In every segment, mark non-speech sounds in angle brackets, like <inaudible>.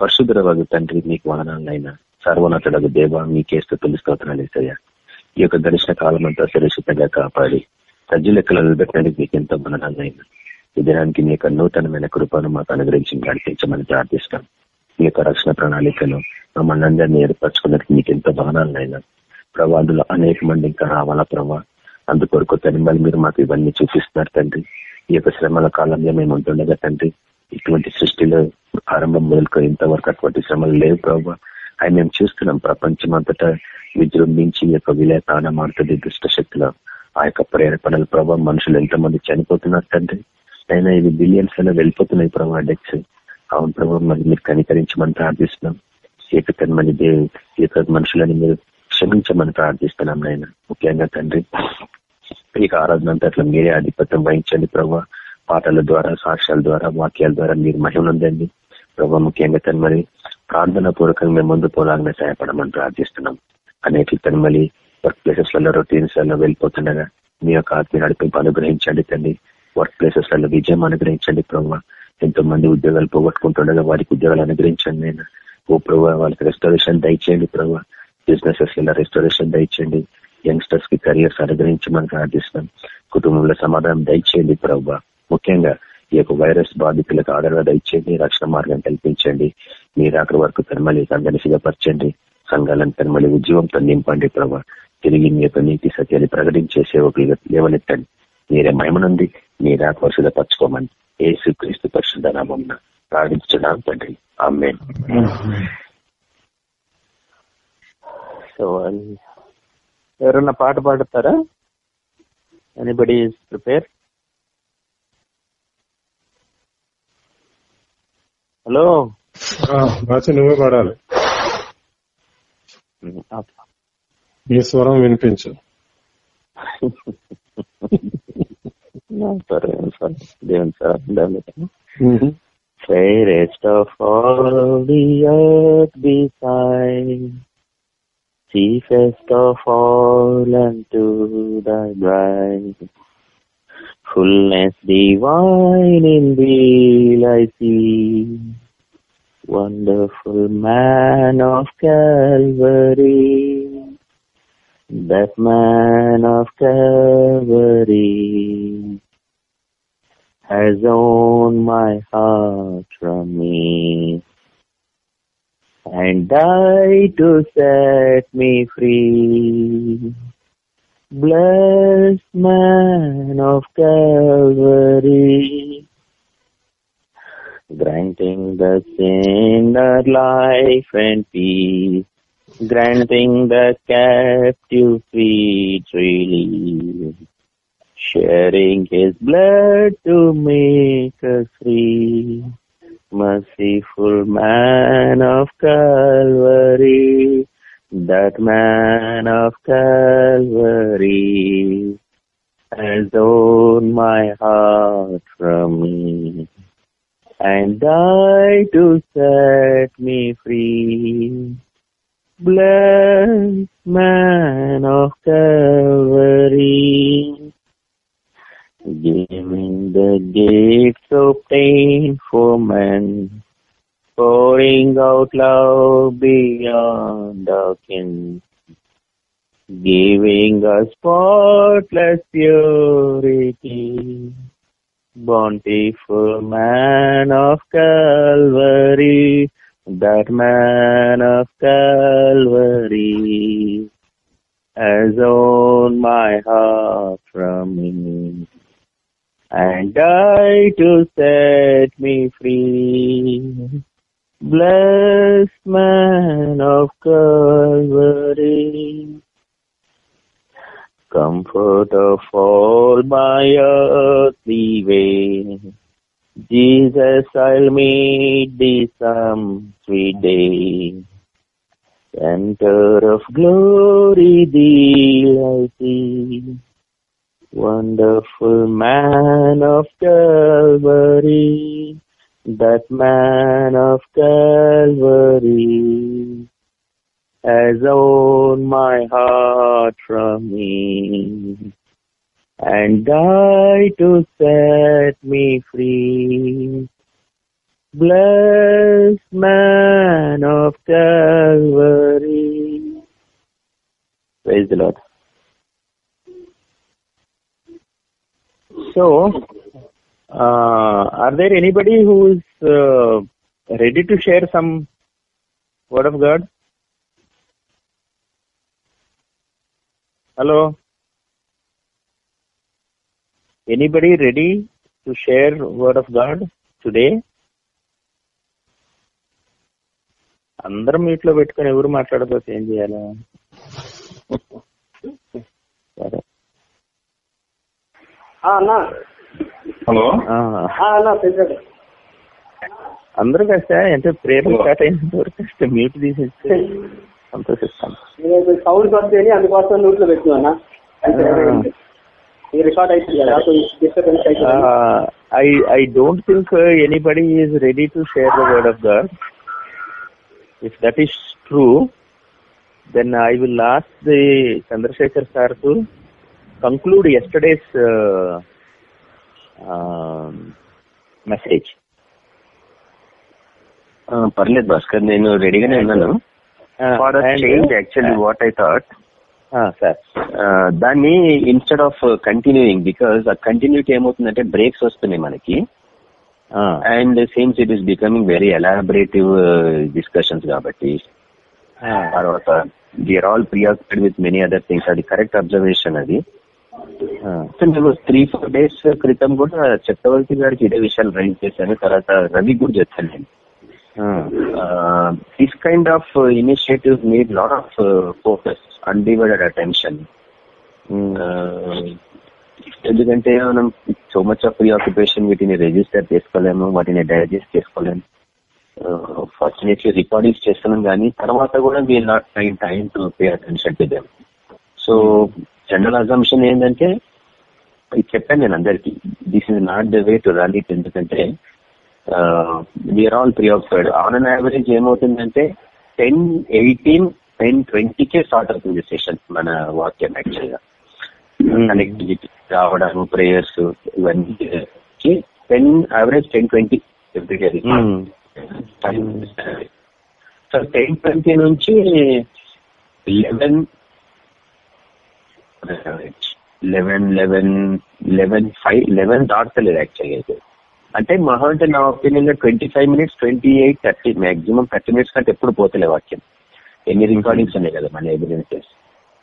పరిశుద్ధ తండ్రి మీకు వదనాలైనా సర్వోన్నతుడకు దేవ మీకే స్థుతులు స్తోత్రాలు ఇస్తాయా. ఈ యొక్క దర్శన కాలం అంతా సురక్షితంగా కాపాడి సజ్జు లెక్కలు నిలబెట్టడానికి మీకు ఎంతో వదనాలైనా ఈ దినానికి మీ యొక్క నూతనమైన కృపను మాకు అనుగ్రహించి నడిపించమని ప్రార్థిస్తాం మీ యొక్క రక్షణ ప్రణాళికను మమ్మల్ని అందరినీ ఏర్పరచుకున్నట్టు మీకు ఎంతో భవనాలైనా ప్రవాదులు అనేక మంది ఇంకా రావాలా ప్రభా. అందుకొరకు తనిమల్ మీరు మాకు ఇవన్నీ చూపిస్తున్నారు తండ్రి. ఈ యొక్క శ్రమల కాలంలో మేము ఉంటుండగా తండ్రి ఇటువంటి సృష్టిలో ఆరంభం మొదలుకో ఇంతవరకు అటువంటి శ్రమలు లేవు ప్రభావ అవి మేము చూస్తున్నాం ప్రపంచం అంతటా విజృంభించి యొక్క విలేతాన మారుతుంది దుష్ట శక్తిలో ఆ యొక్క ప్రేరేపణల ప్రభావ మనుషులు ఎంతమంది చనిపోతున్నారు తండ్రి? అయినా ఇవి బిలియన్స్లో వెళ్ళిపోతున్నాయి ప్రభావ డెక్స్ అవును ప్రభావం మరి మీరు కనికరించమని ప్రార్థిస్తున్నాం. ఏకతన్ యొక్క మంది ఏక మనుషులని మీరు క్షమించమని ప్రార్థిస్తున్నాం నాయన. ముఖ్యంగా తండ్రి ఇక ఆరాధన అంతట్లో మీరే ఆధిపత్యం వహించండి ప్రభావ పాటల ద్వారా సాక్ష్యాల ద్వారా వాక్యాల ద్వారా మీరు మహిమనుందండి. ప్రభావ ముఖ్యంగా తను మరి ప్రార్థన పూర్వకంగా మేము ముందు పోలాగానే సహాయపడమని ప్రార్థిస్తున్నాం. అనేక తను మళ్ళీ వర్క్ ప్లేసెస్లలో రొటీన్స్లలో వెళ్ళిపోతుండగా మీ యొక్క ఆత్మీయ నడిపింపు అనుగ్రహించండి తండ్రి వర్క్ ప్లేసెస్లలో విజయం అనుగ్రహించండి ప్రభావ ఎంతో మంది ఉద్యోగాలు పోగొట్టుకుంటుండగా వారికి ఉద్యోగాలు అనుగ్రహించండి నేను ఓ ప్రభావ వాళ్ళకి రెస్టారేషన్ దయచేయండి ప్రభావ బిజినెసెస్లలో రెస్టారేషన్ దయచేయండి. యంగ్స్టర్స్కి కెరియర్స్ అనుగ్రహించమని ప్రార్థిస్తున్నాం. కుటుంబంలో సమాధానం దయచేయండి ప్రభావ ముఖ్యంగా ఈ యొక్క వైరస్ బాధితులకు ఆదరణ దయచేయండి రక్షణ మార్గం కల్పించండి మీరు అక్కడి వరకు తనమలి అందరినీ సిద్ధపరచండి సంఘాలను తనమలి ఉద్యమంతో నింపండి ప్రభావ తిరిగి మీ యొక్క నీతి సత్యాన్ని ప్రకటించే సేవకులుగా లేవనెత్తండి. మీరే మహిమనుంది మీరే ఆకర్షితపరచుకోమని ఏసు క్రీస్తు పరిశుద్ధ నామం ప్రార్థించడం తండ్రి. అమ్మే సో ఎవరన్నా పాట పాడతారా? ఎనీబడి ప్రిపేర్ హలో రాచి నువ్వే పాడాలి నీ స్వరం వినిపించు సరే సార్ దేవుని sir Fairest of all the earth beside, chiefest of all unto thy bride. Fullness divine in thee I see, wonderful man of Calvary, that man of Calvary has owned my heart from me and died to set me free. Blessed man of Calvary, granting the sinner life and peace, granting the captive feet release sharing his blood to make us free. Merciful man of Calvary, that man of Calvary has owned my heart from me and died to set me free. Blessed man of Calvary, giving the gifts obtained for men, pouring out love beyond our kin, giving us spotless purity. Bountiful man of Calvary, that man of Calvary has owned my heart from me and died to set me free. Blessed man of Calvary, comfort of all my earthly way. Jesus, I'll meet thee some sweet day. Center of glory, thee I see. Wonderful man of Calvary, that man of Calvary has owned my heart from me and died to set me free. blessed man of Calvary. Praise the Lord. So, uh, are there anybody who is uh, ready to share some word of God? Hello? Anybody ready to share word of God today? అందరం మీట్లో పెట్టుకొని ఎవరు మాట్లాడకపోతే ఏం చేయాలి సరే ఆ, అన్నా హలో? అందరూ కాస్త అంటే ప్రేమ స్టార్ట్ అయినంత వరకు కాస్త మ్యూట్ తీసేస్తే సంతోషిస్తాను సౌండ్ వస్తేని అందుకోసం నోట్లో పెట్టినా I don't think anybody is ready to share the word of God if that is true then I will last the Chandrashekar sir to conclude yesterday's message పర్లేదు భాస్కర్ నేను రెడీగానే ఉన్నాను. For change actually what I thought sir దాన్ని instead of continuing because ఆ continuity ఏమవుతుందంటే breaks వస్తున్నాయి మనకి. And seems it is becoming very elaborative discussions కాబట్టి తర్వాత we are all preoccupied with many other things అది కరెక్ట్ అబ్జర్వేషన్ అది. మేము త్రీ ఫోర్ డేస్ క్రితం కూడా చక్రవర్తి గారికి ఇదే విషయాలు రైజ్ చేశాను. తర్వాత రవి కూడా చెప్పాను నేను. This kind of initiative need lot of focus undivided attention ఎందుకంటే మనం so much of preoccupation వీటిని రిజిస్టర్ చేసుకోలేము వాటిని డైజెస్ట్ చేసుకోలేము. ఫార్చునేట్లీ రికార్డింగ్స్ చేస్తున్నాం కానీ తర్వాత కూడా we are not time time to pay attention to them so general assumption ఏంటంటే ఇది చెప్పాను నేను అందరికి this is not the way to run it ఎందుకంటే we are all preoccupied on an average ఏమవుతుందంటే టెన్ ఎయిటీన్ టెన్ ట్వంటీకే start అవుతుంది session మన వాక్యం యాక్చువల్గా. కనెక్టివిటీ రావడం ప్రేయర్స్ ఇవన్నీ ten average ten twenty everyday so ten twenty నుంచి eleven eleven eleven eleven five eleven దాటలేదు యాక్చువల్గా అయితే. అంటే మహా అంటే నా ఒపీనియన్లో twenty five minutes twenty eight thirty maximum thirty minutes కంటే ఎప్పుడు పోతలే వాక్యం. ఎన్ని రికార్డింగ్స్ ఉన్నాయి కదా మన ఎవిడెన్సెస్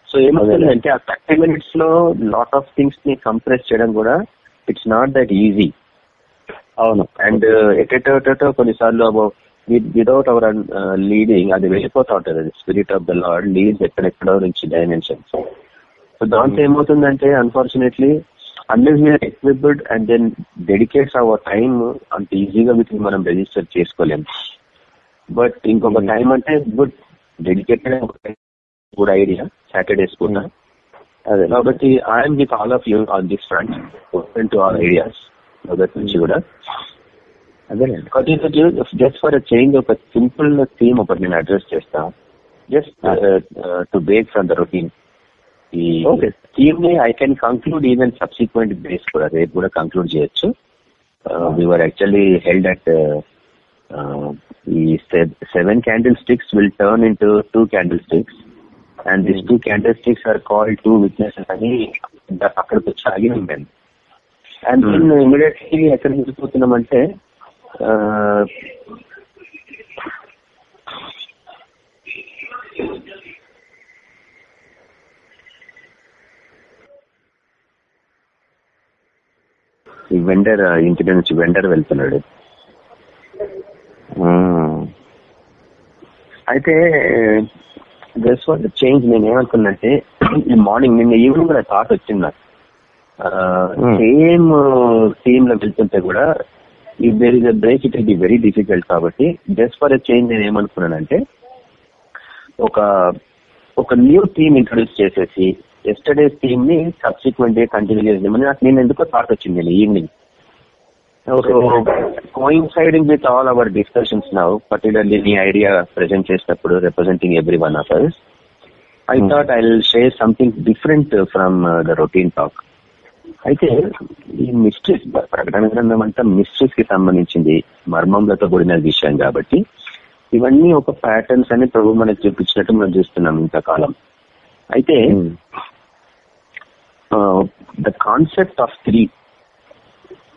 సో ఏమవుతుందంటే ఆ థర్టీ మినిట్స్లో లాట్ ఆఫ్ థింగ్స్ని కంప్రెస్ చేయడం కూడా ఇట్స్ నాట్ దట్ ఈజీ అవును. అండ్ ఎటెటో కొన్నిసార్లు విదౌట్ అవర్ లీడింగ్ అది వెళ్ళిపోతా ఉంటుంది. Spirit of the lord leads ఎక్కడెక్కడో నుంచి డైమెన్షన్స్ సో దాంతో ఏమవుతుందంటే unfortunately unless we are equipped and then dedicates our time అంత ఈజీగా వీటిని మనం రిజిస్టర్ చేసుకోలేం. బట్ ఇంకొక టైం అంటే good dedicated good idea Saturdays కూడా అదే. కాబట్టి I'm with all of you on this front open to all ideas మొదటి నుంచి కూడా. అదేనండి జస్ట్ ఫర్ చేంజ్ ఒక సింపుల్ థీమ్ ఒకటి నేను అడ్రస్ చేస్తా. Just to break from the routine ఈ ని I can conclude even subsequent days కూడా రేపు కూడా కంక్లూడ్ చేయొచ్చు. వర్ యాక్చువల్లీ హెల్డ్ అట్ ఈ seven candlesticks will turn into candlesticks sticks and this two candlesticks are call two witnesses అని the- అక్కడికి వచ్చి ఆగి ఉంటాను అండ్ దెన్ ఇమీడియట్లీ ఎక్కడ వెళ్ళిపోతున్నామంటే ఆ, ఈ వెండర్ ఇంటి నుంచి వెండర్ వెళ్తున్నాడు. అయితే జస్ట్ ఫర్ చేంజ్ నేను ఏమనుకున్నట్టే ఈ మార్నింగ్ నిన్న ఈవినింగ్ కూడా థాట్ వచ్చింది నాకు. Hmm. సేమ్ థీమ్లో వెళ్తుంటే కూడా ఈ there is a break it be very difficult కాబట్టి జస్ట్ ఫర్ అ చేంజ్ నేను ఏమనుకున్నానంటే ఒక ఒక న్యూ థీమ్ ఇంట్రొడ్యూస్ చేసేసి ఎస్టర్డేస్ థీమ్ని సబ్సిక్వెంట్ డే కంటిన్యూ చేద్దామని నాకు నేను ఎందుకో థాట్ వచ్చింది నేను evening coinciding with all our discussions now particularly నీ ఐడియా ప్రెజెంట్ చేసినప్పుడు representing every one of us I thought I share something different from the routine talk అయితే ఈ మిస్ట్రీస్ ప్రకటన గ్రంథం అంతా మిస్ట్రీస్కి సంబంధించింది మర్మంలతో కూడిన విషయం కాబట్టి ఇవన్నీ ఒక ప్యాటర్న్స్ అని ప్రభు మనకు చూపించినట్టు మనం చూస్తున్నాం ఇంతకాలం. అయితే ద కాన్సెప్ట్ ఆఫ్ త్రీ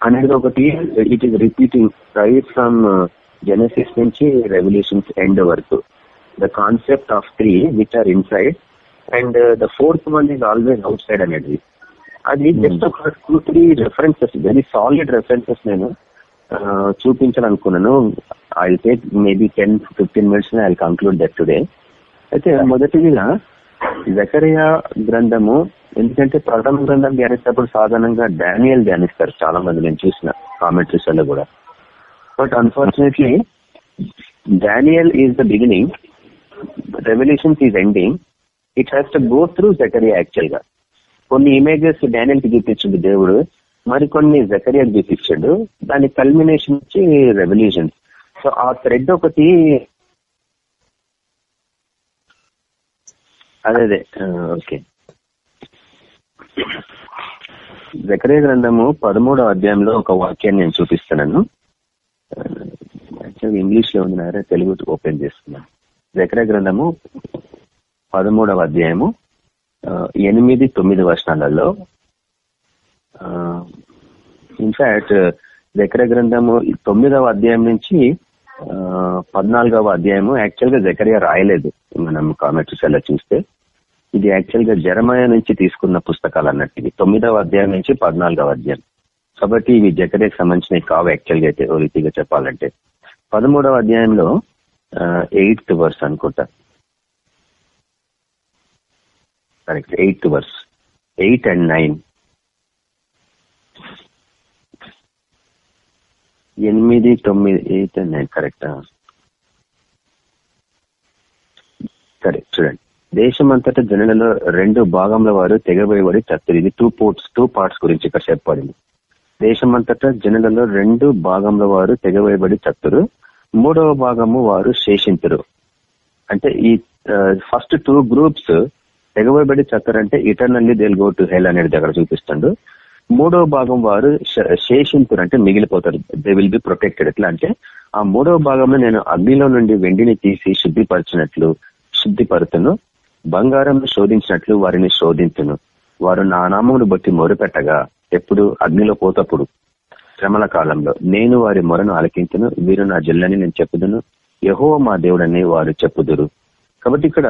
అనేది ఒకటి it is repeating right from Genesis నుంచి రెవల్యూషన్స్ ఎండ్ వరకు. The concept of three which are inside and the fourth one is always outside అనేది. అది జస్ట్ ఒక two three references very solid references నేను చూపించాలనుకున్నాను. I take maybe ten fifteen minutes I conclude that today అయితే మొదటిదిగా జకరియా గ్రంథము ఎందుకంటే ప్రకటన గ్రంథం ధ్యానిస్తేప్పుడు సాధారణంగా డానియల్ ధ్యానిస్తారు చాలా మంది నేను చూసిన కామెంట్రీస్లో కూడా. But unfortunately Daniel is the beginning Revelations is ending it has to go through Zechariah యాక్చువల్గా. కొన్ని ఇమేజెస్ డానియల్కి చూపించింది దేవుడు మరికొన్ని జకరియాకి చూపించాడు దాని కల్మినేషన్ వచ్చి రెవల్యూషన్ సో ఆ థ్రెడ్ ఒకటి అదే అదే ఓకే జకరే గ్రంథము పదమూడవ అధ్యాయంలో ఒక వాక్యాన్ని నేను చూపిస్తున్నాను. ఇంగ్లీష్లో ఉంది నారా తెలుగు ఓపెన్ చేస్తున్నాను జకరే గ్రంథము పదమూడవ అధ్యాయము ఎనిమిది తొమ్మిది వర్షాలలో ఇన్ఫాక్ట్ జకర గ్రంథము తొమ్మిదవ అధ్యాయం నుంచి పద్నాలుగవ అధ్యాయము యాక్చువల్గా జకరియా రాయలేదు. మనం కామెంట్స్ అలా చూస్తే. ఇది యాక్చువల్గా జరమయ నుంచి తీసుకున్న పుస్తకాలు అన్నట్టు ఇది తొమ్మిదవ అధ్యాయం నుంచి పద్నాలుగవ అధ్యాయం. కాబట్టి ఇవి జకరేకి సంబంధించినవి కావు యాక్చువల్గా అయితే ఓ రీతిగా చెప్పాలంటే. పదమూడవ అధ్యాయంలో ఎయిత్ వర్స్ అనుకుంటా. Correct eighth verse. Eight and nine. ఎనిమిది తొమ్మిది ఎయిట్ అండ్ నైన్. కరెక్ట్? సరే చూడండి. దేశమంతట జనులలో రెండు భాగంలో వారు తెగబోయబడి చత్తురు ఇది టూ పోర్ట్స్ టూ పార్ట్స్ గురించి ఇక్కడ చెప్పబడింది. దేశమంతట జనులలో రెండు భాగంలో వారు తెగవేయబడి చత్తురు మూడవ భాగము వారు శేషించరు అంటే ఈ ఫస్ట్ టూ గ్రూప్స్ తెగవేయబడి చత్తరు అంటే eternally they'll go to hell అనేది దగ్గర చూపిస్తాడు. మూడవ భాగం వారు శేషింపురు అంటే మిగిలిపోతారు. దే విల్ బి ప్రొటెక్టెడ్ ఎట్లా అంటే ఆ మూడవ భాగంలో నేను అగ్నిలో నుండి వెండిని తీసి శుద్ధిపరచినట్లు శుద్ధిపరుతును. బంగారం శోధించినట్లు వారిని శోధించును వారు నా నామమును బట్టి మొరుపెట్టగా ఎప్పుడు అగ్నిలో పోతప్పుడు. శ్రమల కాలంలో నేను వారి మొరను ఆలకించను వీరు నా జిల్లని నేను చెప్పుదును. యహో మా దేవుడని వారు చెప్పుదురు. కాబట్టి ఇక్కడ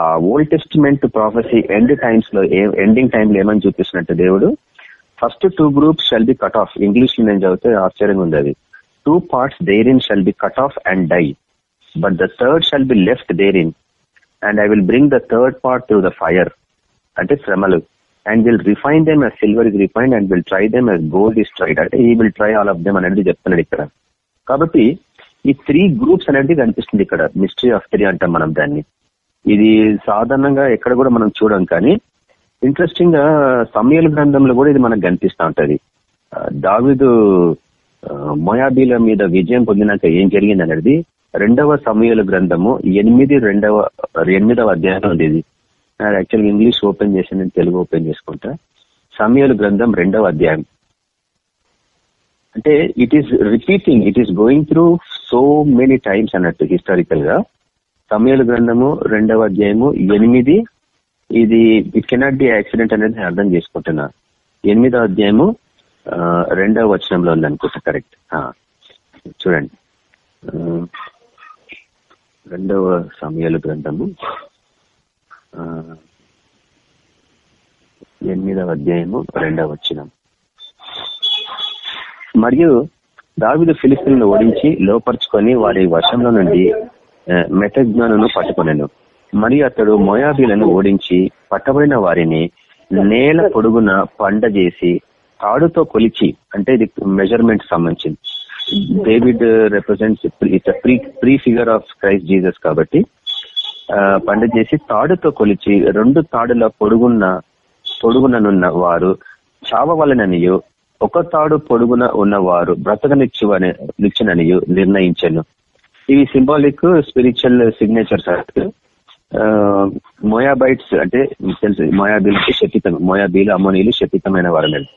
ఆ ఓల్డ్ టెస్టిమెంట్ ప్రాఫెసీ ఎండ్ టైమ్స్లో ఎండింగ్ టైంలో ఏమని చూపిస్తున్నట్టు దేవుడు first two groups shall be cut off ఇంగ్లీష్లో నేను చదివితే ఆశ్చర్యంగా ఉంది అది. Two parts therein shall be cut off and die but the third shall be left therein and I will bring the third part to the fire అంటే శ్రమలు and will refine them as silver is refined and will try them as gold is tried అంటే he will try all of them అనేది చెప్తున్నాడు ఇక్కడ. కాబట్టి ఈ three groups అనేది కనిపిస్తుంది ఇక్కడ. మిస్టరీ ఆఫ్ త్రీ అంటాం మనం దాన్ని. ఇది సాధారణంగా ఎక్కడ కూడా మనం చూడం కానీ ఇంట్రెస్టింగ్గా సమయల గ్రంథంలో కూడా ఇది మనకు కనిపిస్తూ ఉంటది. దావిదు మొయాబీల మీద విజయం పొందినాక ఏం జరిగింది అనేది రెండవ సమయాల గ్రంథము ఎనిమిది రెండవ ఎనిమిదవ అధ్యాయం ఉంది ఇది. యాక్చువల్గా ఇంగ్లీష్ ఓపెన్ చేసి నేను తెలుగు ఓపెన్ చేసుకుంటా. సమయాల గ్రంథం రెండవ అధ్యాయం. అంటే it is repeating it is going through so many times అన్నట్టు హిస్టారికల్గా. సమయాల గ్రంథము రెండవ అధ్యాయము ఎనిమిది ఇది ఇట్ కెనాట్ బి యాక్సిడెంట్ అనేది నేను అర్థం చేసుకుంటున్నా. ఎనిమిదవ అధ్యాయము రెండవ వచనంలో ఉంది అనుకుంటా కరెక్ట్ చూడండి. రెండవ సమయాల గ్రంథము. ఎనిమిదవ అధ్యాయము రెండవ వచ్చిన మరియు దావిదు ఫిలిస్తీన్లను ఓడించి లోపరుచుకొని వారి వర్షంలో నుండి మెతజ్ఞానను పట్టుకొనను. మరియు అతడు మొయాబీలను ఓడించి పట్టబడిన వారిని నేల పొడుగున పండ చేసి తాడుతో కొలిచి అంటే ఇది మెజర్మెంట్ సంబంధించింది. David represents it's pre prefigure of Christ Jesus కాబట్టి uh, పండు చేసి తాడుతో కొలిచి రెండు తాడుల పొడుగున్న పొడుగుననున్న వారు చావవలననియు ఒక తాడు పొడుగున ఉన్నవారు బ్రతకనిచ్చు నిచ్చుననియు నిర్ణయించను. ఇవి సింబాలిక్ స్పిరిచువల్ సిగ్నేచర్స్ మోయాబైట్స్ అంటే తెలుసు మోయాబీలకి శపితం మోయాబీలు అమోనీలు శపితమైన వారు నేను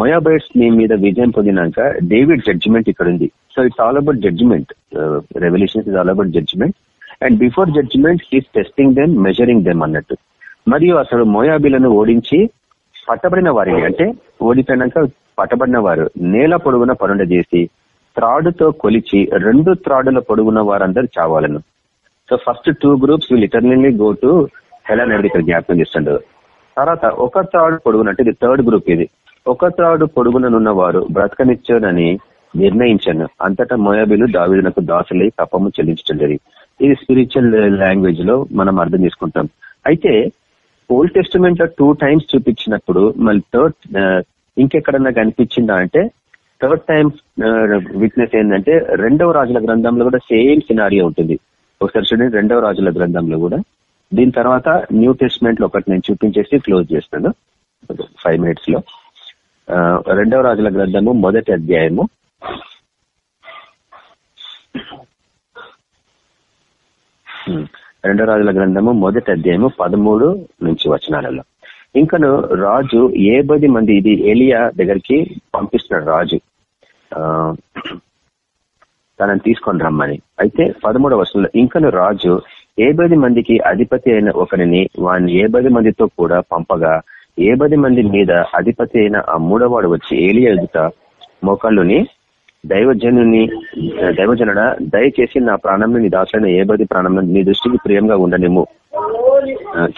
మొయాబైట్స్ నీ మీద విజయం పొందినాక డేవిడ్ జడ్జిమెంట్ ఇక్కడ ఉంది so it's all about judgement Revelation is all about judgement and before judgement he's testing them measuring them అన్నట్టు. మరియు అసలు మోయాబీలను ఓడించి పట్టబడిన వారిని అంటే ఓడిపోయినాక పట్టబడిన వారు. నేల పొడుగున పనుండ చేసి త్రాడుతో కొలిచి రెండు త్రాడుల పొడుగున వారందరూ చావాలను. So first two groups will eternally go to Helen అనేది ఇక్కడ జ్ఞాపకం చేస్తుండదు తర్వాత ఒక త్రాడు పొడుగున అంటే ఇది థర్డ్ గ్రూప్ ఇది. ఒక త్రాడు పొడుగుననున్న వారు బ్రతకనిచ్చోనని నిర్ణయించాను. అంతటా మోయాబీలు దావిదనకు దాసులై కప్పము చెల్లించడం ఇది స్పిరిచువల్ లాంగ్వేజ్లో మనం అర్థం చేసుకుంటాం. అయితే ఓల్డ్ టెస్టిమెంట్లో టూ టైమ్స్ చూపించినప్పుడు మళ్ళీ థర్డ్ ఇంకెక్కడన్నా కనిపించిందా అంటే థర్డ్ టైం విట్నెస్ ఏంటంటే రెండవ రాజుల గ్రంథంలో కూడా సేమ్ సినారియో ఉంటుంది. ఒకసారి చూడండి రెండవ రాజుల గ్రంథంలో కూడా. దీని తర్వాత న్యూ టెస్ట్మెంట్లో ఒకటి నేను చూపించేసి క్లోజ్ చేస్తాను. ఫైవ్ మినిట్స్లో రెండవ రాజుల గ్రంథము మొదటి అధ్యాయము. రెండవ రాజుల గ్రంథము మొదటి అధ్యాయము పదమూడు నుంచి వచనాలలో. ఇంకను రాజు ఏ పది మంది ఇది ఏలియా దగ్గరికి పంపిస్తున్నాడు రాజు. ఆ, తనని తీసుకొని రమ్మని. అయితే పదమూడవ వర్షంలో ఇంకను రాజు ఏ పది మందికి అధిపతి అయిన ఒకరిని వాడిని ఏ పది మందితో కూడా పంపగా ఏ పది మంది మీద అధిపతి అయిన ఆ మూడవాడు వచ్చి ఏలి ఎదుట మోకాళ్ళుని దైవజనుని దైవజనుడ దయచేసి నా ప్రాణంలో నీ దాసులైన ఏ ప్రాణంలో నీ దృష్టికి ప్రియంగా ఉండనిము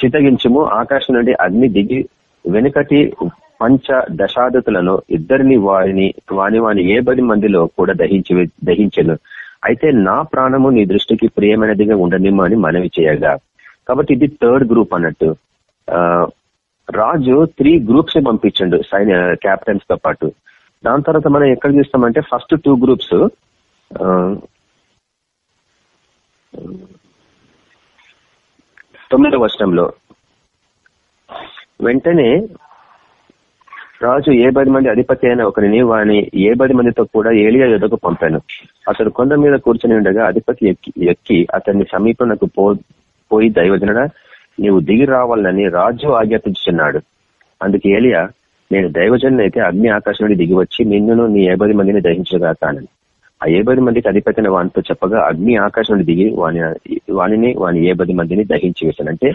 చితగించుము. ఆకాశం నుండి అగ్ని దిగి వెనుకటి పంచ దశాదతులను ఇద్దరిని వారిని వాని వాని ఏ పది మందిలో కూడా దహించి దహించను. అయితే నా ప్రాణము నీ దృష్టికి ప్రియమైనదిగా ఉండనిమ్ము అని మనవి చేయగా. కాబట్టి ఇది థర్డ్ గ్రూప్ అన్నట్టు. ఆ రాజు త్రీ గ్రూప్స్ పంపించండు సైన్య క్యాప్టెన్స్తో పాటు. దాని తర్వాత మనం ఎక్కడ చూస్తామంటే ఫస్ట్ టూ గ్రూప్స్ తొమ్మిదవ వర్షంలో. వెంటనే రాజు ఏ పది మంది అధిపతి అయిన ఒకరిని వాని ఏ పది మందితో కూడా ఏలియా యుద్ధకు పంపాను. అతడు కొండ మీద కూర్చొని ఉండగా అధిపతి ఎక్కి ఎక్కి అతన్ని సమీపంకు పో పోయి దైవజనడా నీవు దిగి రావాలని రాజు ఆజ్ఞాపించున్నాడు అందుకే ఏలియా నేను దైవజన్ అయితే అగ్ని ఆకాశం నుండి దిగి వచ్చి నిన్నును నీ ఏ పది మందిని దహించగాతానని ఆ ఏబది మందికి అధిపతిన వానితో చెప్పగా అగ్ని ఆకాశం నుండి దిగి వాని వానిని వాని ఏ పది మందిని దహించి వేశాను. అంటే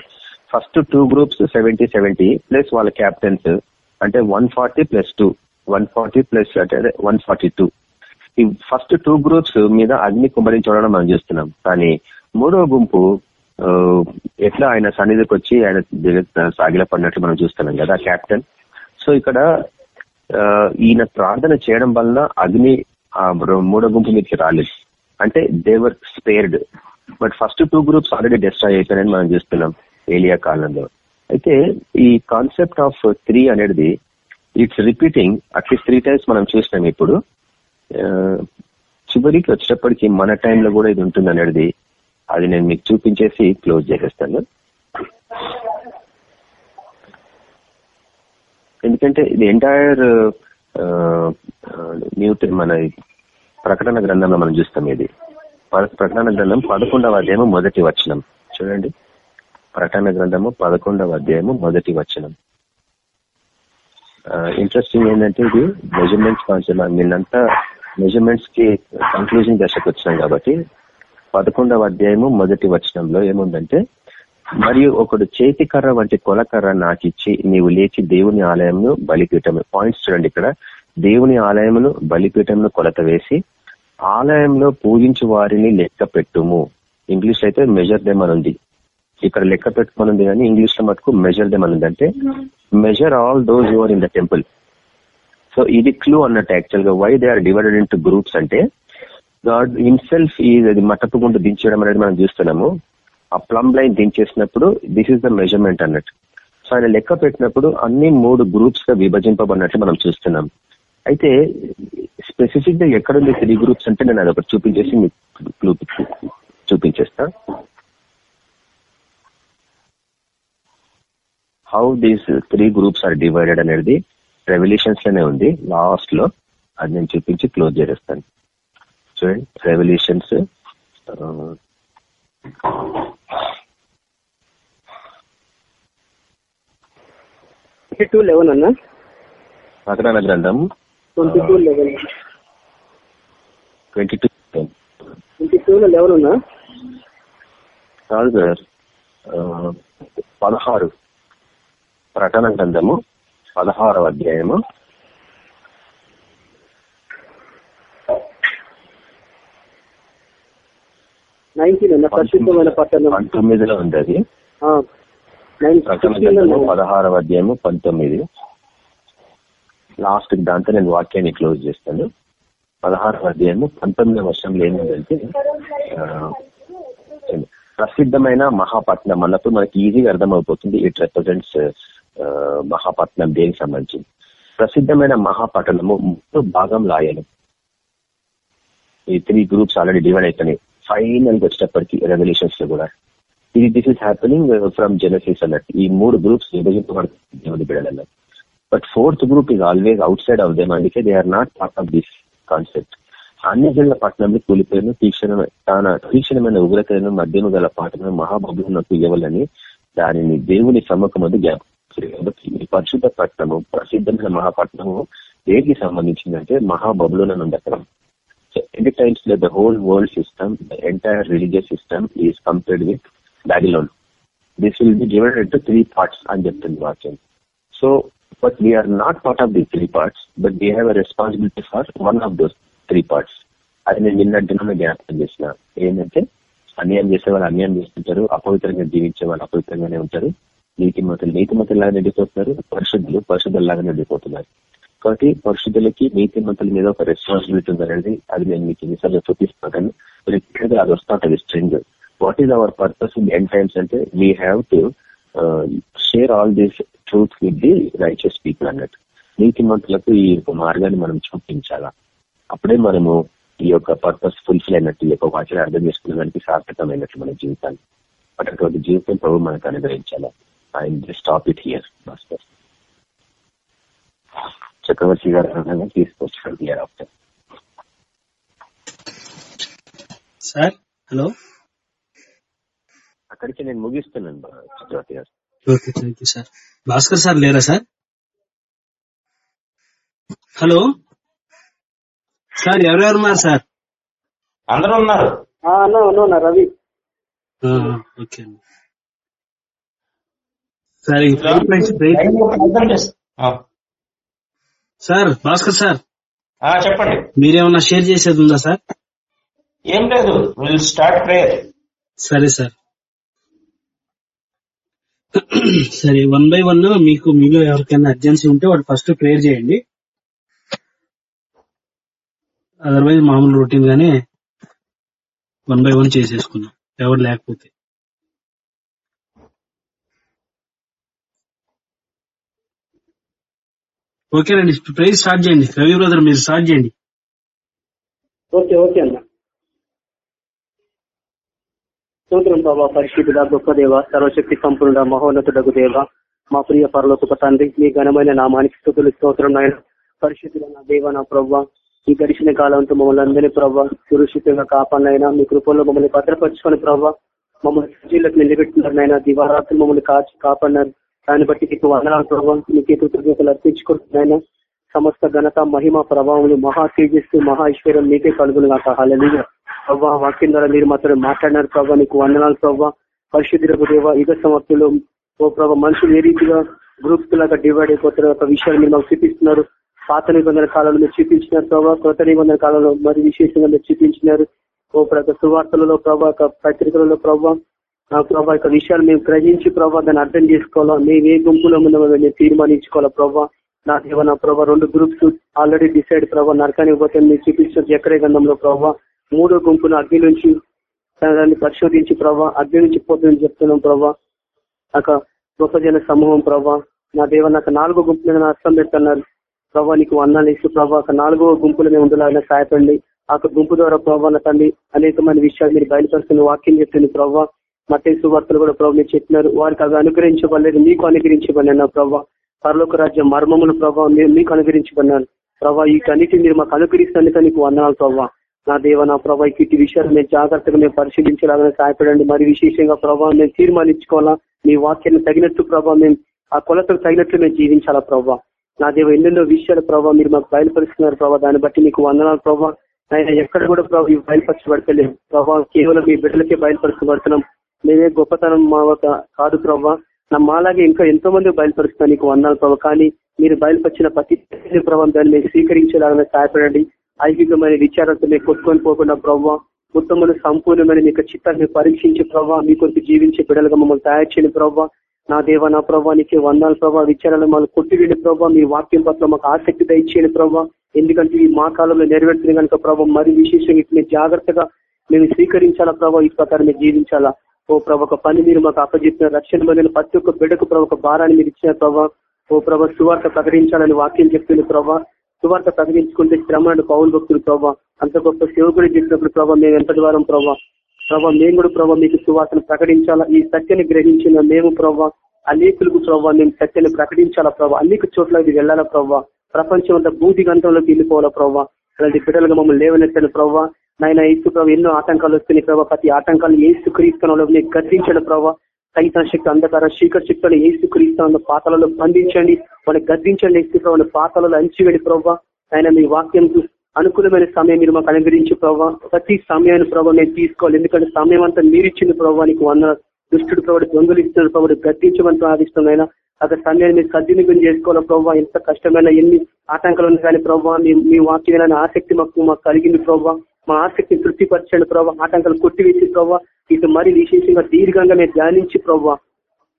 first two groups seventy seventy plus వాళ్ళ క్యాప్టెన్స్ అంటే one forty plus two one forty plus అంటే వన్ ఫార్టీ టూ ఈ ఫస్ట్ టూ గ్రూప్స్ మీద అగ్ని కుమ్మరించడం మనం చూస్తున్నాం. కానీ మూడో గుంపు ఎట్లా ఆయన సన్నిధికి వచ్చి ఆయన సాగిల పడినట్లు మనం చూస్తున్నాం కదా క్యాప్టెన్. సో ఇక్కడ ఈయన ప్రార్థన చేయడం వలన అగ్ని ఆ మూడో గుంపు మీదకి రాలేదు. అంటే they were spared but first two groups already destroy అయిపోయాయని మనం చూస్తున్నాం ఏలియా కాలంలో. అయితే ఈ కాన్సెప్ట్ ఆఫ్ త్రీ అనేది it's repeating at least three times మనం చూసినాం ఇప్పుడు. చివరికి వచ్చేటప్పటికి మన టైంలో కూడా ఇది ఉంటుంది అనేది అది నేను మీకు చూపించేసి క్లోజ్ చేసేస్తాను. ఎందుకంటే ఇది ఎంటైర్ న్యూ మన ప్రకటన గ్రంథంలో మనం చూస్తాం ఇది. ప్రకటన గ్రంథం పదకొండవ అధ్యాయము మొదటి వచనం. చూడండి. ప్రకటన గ్రంథము పదకొండవ అధ్యాయము మొదటి వచనం. ఇంట్రెస్టింగ్ ఏంటంటే ఇది మెజర్మెంట్స్ కాన్సెప్ట్ వీళ్ళంతా మెజర్మెంట్స్కి కంక్లూజన్ దశకు వచ్చినాం కాబట్టి పదకొండవ అధ్యాయము మొదటి వచనంలో ఏముందంటే మరియు ఒకడు చేతి కర్ర వంటి కొలకర్ర నాకిచ్చి నీవు లేచి దేవుని ఆలయంను బలిపీఠము పాయింట్స్ చూడండి ఇక్కడ. దేవుని ఆలయమును బలిపీఠంను కొలత వేసి ఆలయంలో పూజించు వారిని లెక్క పెట్టుము. ఇంగ్లీష్ అయితే మెజర్ దెమ్ అని ఉంది. ఇక్కడ లెక్క పెట్టుకుని ఉంది కానీ ఇంగ్లీష్లో మటుకు మెజర్ దెమ్ అని ఉంది. అంటే measure all those your in the temple so ఇది క్లూ అన్నట్టు యాక్చువల్గా why they are divided in groups అంటే గాడ్ హిమ్సెల్ఫ్ ఈ అది మట్టపు గుండు దించడం అనేది మనం చూస్తున్నాము. ఆ ప్లంబ్ లైన్ దించేసినప్పుడు దిస్ ఇస్ ద మెజర్మెంట్ అన్నట్టు. సో ఆయన లెక్క పెట్టినప్పుడు అన్ని మూడు గ్రూప్స్గా విభజింపబడినట్లు మనం చూస్తున్నాం. అయితే స్పెసిఫిక్గా ఎక్కడుంది త్రీ గ్రూప్స్ అంటే నేను అదొకటి చూపించేసి మీకు చూపించేస్తా. How these three groups are divided అనేది రెవల్యూషన్స్లోనే ఉంది. లాస్ట్లో అది నేను చూపించి క్లోజ్ చేసేస్తాను. చూడండి రెవల్యూషన్స్ ట్వంటీ టూ లెవెన్ అన్న? ప్రకటన twenty two eleven twenty two twenty two eleven ఉన్నా కాదు సార్ పదహారు. ప్రకటన గ్రంథము పదహారవ అధ్యాయము నైన్టీన్ అన్న పరిశుద్ధమైన పట్టణం. పంతొమ్మిదిలో ఉంది అది పదహారవ అధ్యాయము పంతొమ్మిది. లాస్ట్ దాంతో నేను వాక్యాన్ని క్లోజ్ చేస్తాను. పదహారవ అధ్యాయము పంతొమ్మిదవ వర్షంలో ఏముందంటే ప్రసిద్ధమైన మహాపట్నం అన్నప్పుడు మనకి ఈజీగా అర్థమైపోతుంది ఇట్ రిప్రజెంట్స్ మహాపట్నం దేనికి సంబంధించింది. ప్రసిద్ధమైన మహాపట్టణము మూడు భాగం లాయను ఈ త్రీ గ్రూప్స్ ఆల్రెడీ డివైడ్ అయిపోయినాయి. ఫైనల్గా వచ్చినప్పటికీ రెవల్యూషన్స్లో కూడా ఇది this is happening from Genesis అన్నట్టు ఈ మూడు గ్రూప్స్ విభజింపబడుతుంది దేవుని but fourth group is always outside of them అందుకే they are not part of this concept అన్ని పట్టణంలో కూలిపోయిన తీక్షణ తన తీక్షణమైన ఉగ్రతను మధ్యము గల పాటను మహాబబులకు ఇవ్వాలని దానిని దేవుని సమ్మకమందు జ్ఞాపకం ఈ పరిశుద్ధ పట్టణము ప్రసిద్ధమైన మహాపట్నము దేనికి సంబంధించిందంటే మహాబబులోన ఉంది అక్కడ any times the whole world system the entire religious system is compared with Babylon this will be divided to three parts అని చెప్తుంది వాక్యం so but we are not part of the three parts but we have a responsibility for one of those three parts అది నేను నిన్న దినమే జ్ఞాపకం చేసిన ఏంటంటే అన్యాయం చేసే వాళ్ళు అన్యాయం చేస్తుంటారు అపవిత్రంగా జీవించే వాళ్ళు అపవిత్రంగానే ఉంటారు నీతి మతులు నీతి మతులు లాగా నిండిపోతున్నారు పరిశుద్ధులు పరిశుద్ధులాగా నిండిపోతున్నారు కాబట్టి పరిశుద్ధులకి నీతి మంతుల మీద ఒక రెస్పాన్సిబిలిటీ ఉందనేది అది నేను మీకు ఎన్నిసార్లు చూపిస్తాను కానీ అది వస్తూ ఉంటుంది string what is our purpose in end times అంటే we have to share all this truth with the righteous people అన్నట్టు. నీతి మంతులకు ఈ యొక్క మార్గాన్ని మనం చూపించాలా? అప్పుడే మనము ఈ యొక్క పర్పస్ ఫుల్ఫిల్ అయినట్టు ఈ యొక్క వాచన అర్థం చేసుకునేదానికి సార్థకమైనట్లు మన జీవితాన్ని. అటువంటి జీవితం ప్రభు మనకు అనుగ్రహించాలా? I just stop it here master Chakravarthi గారు అనగా తీసుకొచ్చాడు హియర్ ఆఫ్టర్ సార్ హలో. అక్కడికి నేను ముగిస్తున్నాను చక్రవర్తి గారు. Okay thank you sir. Bhaskar sir లేరా సార్? హలో. సార్ ఎవరెవరు ఉన్నారు సార్? అందరూ ఉన్నారు. రవి. ఓకే సార్ ఈ ప్రేయర్ ప్రైస్ ప్రేయర్ లైన్లో ప్రార్థన చేస్తా. ఆ. Sir Bhaskar sir. చెప్పండి. మీరేమన్నా షేర్ చేసేది ఉందా సార్? ఏం లేదు విల్ స్టార్ట్ ప్రేయర్ సరే సార్. సరే వన్ బై వన్ మీకు మీలో ఎవరికైనా అర్జెన్సీ ఉంటే వాడు ఫస్ట్ ప్రేయర్ చేయండి. అదర్వైజ్ మామూలు రొటీన్ గానే వన్ బై వన్ చేసేసుకున్నాం ఎవరు లేకపోతే. ఓకేనండి ప్రైజ్ స్టార్ట్ చేయండి. రవి బ్రదర్ మీరు స్టార్ట్ చేయండి. ఓకే ఓకే అన్న. సూత్రం బాబా పరిశుద్ధుడ గొప్ప దేవ సర్వశక్తి సంపూర్ణ మహోన్నతుడకు దేవ మా ప్రియ పరలోక తండ్రి మీ ఘనమైన నామానికి స్థుతులు స్తోత్రం నాయన. పరిశుద్ధుల నా దేవ నా ప్రవ్వ ఈ గడిచిన కాలంతో మమ్మల్ని అందరినీ ప్రవ్వ సురక్షితంగా కాపాడినైనా మీ కృపల్లో మమ్మల్ని భద్రపరుచుకొని ప్రవ్వ. మమ్మల్ని సజీలకు నిలబెట్టుకున్నారు నాయన. దివారాత్రి మమ్మల్ని కాచి కాపాడినారు. దాన్ని బట్టి నీకు వందనాలు ప్రభావం. మీకు కృతజ్ఞతలు అర్పించుకుంటున్నాయన సమస్త ఘనత మహిమ ప్రభావం మహా తేజస్సు మహా ఐశ్వర్యం నీకే కలుగును నాకు హాలలుగా ప్రభావ వాక్యం ద్వారా మీరు మాత్రం మాట్లాడినారు ప్రభావ నీకు వందనాలు ప్రభావ పరిశుద్ధులకు దేవ యుగ సమాప్తిలో ఓ ప్రభా మనుషులు ఏ రీతిగా గ్రూప్స్ లాగా డివైడ్ అయిపోతారు ఒక విషయాన్ని మీరు మాకు చూపిస్తున్నారు. పాత నిబంధన కాలంలో మీరు చూపించినారు ప్రభావ కొత్త నిబంధన కాలంలో మరి విశేషంగా మీరు చూపించినారు. ఓ ప్రభా సువార్తలలో ప్రభావ పత్రికలలో ప్రభావ ప్రభా యొక్క విషయాలు మేము గ్రహించి ప్రభా దాన్ని అర్థం చేసుకోవాలా? మేము ఏ గుంపులో ఉన్నామో మేము తీర్మానించుకోవాలా ప్రభా? నా దేవ నా ప్రభా రెండు గ్రూప్స్ ఆల్రెడీ డిసైడ్ ప్రభా నరకానికి పోతే మీరు చూపించిన ఎక్కడే గంధంలో ప్రభా మూడో గుంపును అగ్ని నుంచి దాన్ని పరిశోధించి ప్రభా అగ్ని నుంచి పోతుందని చెప్తున్నాం ప్రభా. ఒక గొప్ప జన సమూహం ప్రభా. నా దేవ నాకు నాలుగో గుంపులు అర్థం పెడుతున్నారు. ప్రభా నీకు వందాలు ఇస్తూ ప్రభా ఒక నాలుగో గుంపులు మేము ఉండలాగా సహాయపడండి ఆ గుంపు ద్వారా ప్రభా నా తండ్రి అనేకమైన విషయాలు మీరు బయలుపరుస్తున్న వాక్యం చెప్తుంది ప్రభావ మట్టి సువార్తలు కూడా ప్రభు మీరు చెప్పినారు. వారికి అవి అనుగ్రహించబడలేదు మీకు అనుగ్రహించబడినా ప్రభావ పరలోక రాజ్యం మర్మముల ప్రభావం మీకు అనుగ్రహించబడినాను ప్రభా. ఈ కన్నిటి మీరు మాకు అనుగ్రహిస్తానికి నీకు వందనాలు ప్రభావ నా దేవ నా ప్రభా ఇటు విషయాలు మేము జాగ్రత్తగా మేము పరిశీలించాలని సహాయపడండి. మరి విశేషంగా ప్రభావం మేము తీర్మానించుకోవాలా? మీ వాక్యాన్ని తగినట్టు ప్రభావ మేము ఆ కొలతకు తగినట్లు మేము జీవించాలా ప్రభావ నా దేవ ఎన్నెన్నో విషయాలు ప్రభావ మీరు మాకు బయలుపరుస్తున్నారు ప్రభావ దాన్ని బట్టి మీకు వందనాలు ప్రభావ ఆయన ఎక్కడ కూడా ప్రభావ బయలుపరచబడతలేదు ప్రభావ కేవలం మీ బిడ్డలకే బయలుపరచబడుతున్నాం. మేమే గొప్పతనం మా కాదు ప్రభావ నా మాలాగే ఇంకా ఎంతో మంది బయలుపరుస్తున్నా నీకు వందాలు ప్రభావ కానీ మీరు బయలుపరిచిన ప్రతి ప్రభావం దాన్ని మీరు స్వీకరించేలాగా సహాయపడండి. ఐహికమైన విచారాలతో మీరు కొట్టుకొని పోకుండా ప్రభావ ఉత్తములు సంపూర్ణమైన మీ యొక్క చిత్తాన్ని పరీక్షించే ప్రభావ మీ కొరకు జీవించే బిడ్డలుగా మమ్మల్ని తయారు చేయని ప్రభావ నా దేవ నా ప్రభావ నీకు వందాల ప్రభావ విచారాలు మమ్మల్ని కొట్టివేని ప్రభావ మీ వాక్యం పట్ల మాకు ఆసక్తి దయచేయని ప్రభావ ఎందుకంటే ఈ మా కాలంలో నెరవేర్చిన కనుక ప్రభావ మరి విశేషంగా ఇట్లా జాగ్రత్తగా మేము స్వీకరించాలా ప్రభావ ఈ ప్రకారం జీవించాలా? ఓ ప్రభు ఒక పని మీరు మాకు అప్పచెప్పిన రక్షణ పొందిన ప్రతి ఒక్క బిడ్డకు ప్రభు ఒక భారాన్ని మీరు ఇచ్చిన ప్రభావ ఓ ప్రభ సువార్త ప్రకటించాలని వాక్యం చెప్పింది ప్రభా. సువార్త ప్రకటించుకుంటే శ్రమను పౌరు భక్తులు ప్రభావ అంత గొప్ప సేవకుడు చెప్పినప్పుడు ప్రభావ మేము ఎంత ద్వారం ప్రభావ ప్రభావ మేము కూడా ప్రభావ మీకు సువార్తను ప్రకటించాలా? ఈ సత్యని గ్రహించిన మేము ప్రభావ అనేకులకు ప్రభావ మేము సత్యని ప్రకటించాలా ప్రభావ అనేక చోట్ల ఇది వెళ్ళాలా ప్రభావ ప్రపంచం అంతా భూతి గంటంలోకి వెళ్ళిపోవాలా ప్రభావ అలాంటి బిడ్డలుగా మమ్మల్ని లేవనెత్తాను ప్రభావ నాయన ఏసు ప్రభావ ఎన్నో ఆటంకాలు వస్తున్నాయి ప్రభావ ప్రతి ఆటంకాలు ఏసు క్రీస్తున్న గర్దించడం ప్రభావ సైతాన్ శక్తి అంధకార శీకర శక్తులను ఏసు క్రీస్తున్న పాతలలో బంధించండి. వాళ్ళని గర్దించండి ఏసు ప్రభావ పాతలలో అంచివేడి ప్రభావ ఆయన మీ వాక్యం అనుకూలమైన సమయం మీరు మాకు అనుగ్రహించి ప్రభావ ప్రతి సమయాన్ని ప్రభావ నేను తీసుకోవాలి. ఎందుకంటే సమయం అంతా మీరిచ్చింది ప్రభావ నీకు వంద దుష్టుడు ప్రభావ దొంగలు ఇస్తున్నారు ప్రభావ గద్దించమని ప్రార్థిస్తున్నాయినా అక్కడ సమయాన్ని మీరు సద్వినియోగం చేసుకోవాలి ప్రభావ ఎంత కష్టమైన ఎన్ని ఆటంకాలు ఉన్నాయి కానీ ప్రభావ మీ వాక్యమైన ఆసక్తి మాకు మాకు కలిగింది ప్రభావ మా ఆసక్తిని తృప్తిపరచండి ప్రభావ ఆటంకాలు కొట్టివేసి ప్రభావ ఇటు మరి విశేషంగా దీర్ఘంగా మేము ధ్యానించి ప్రభావ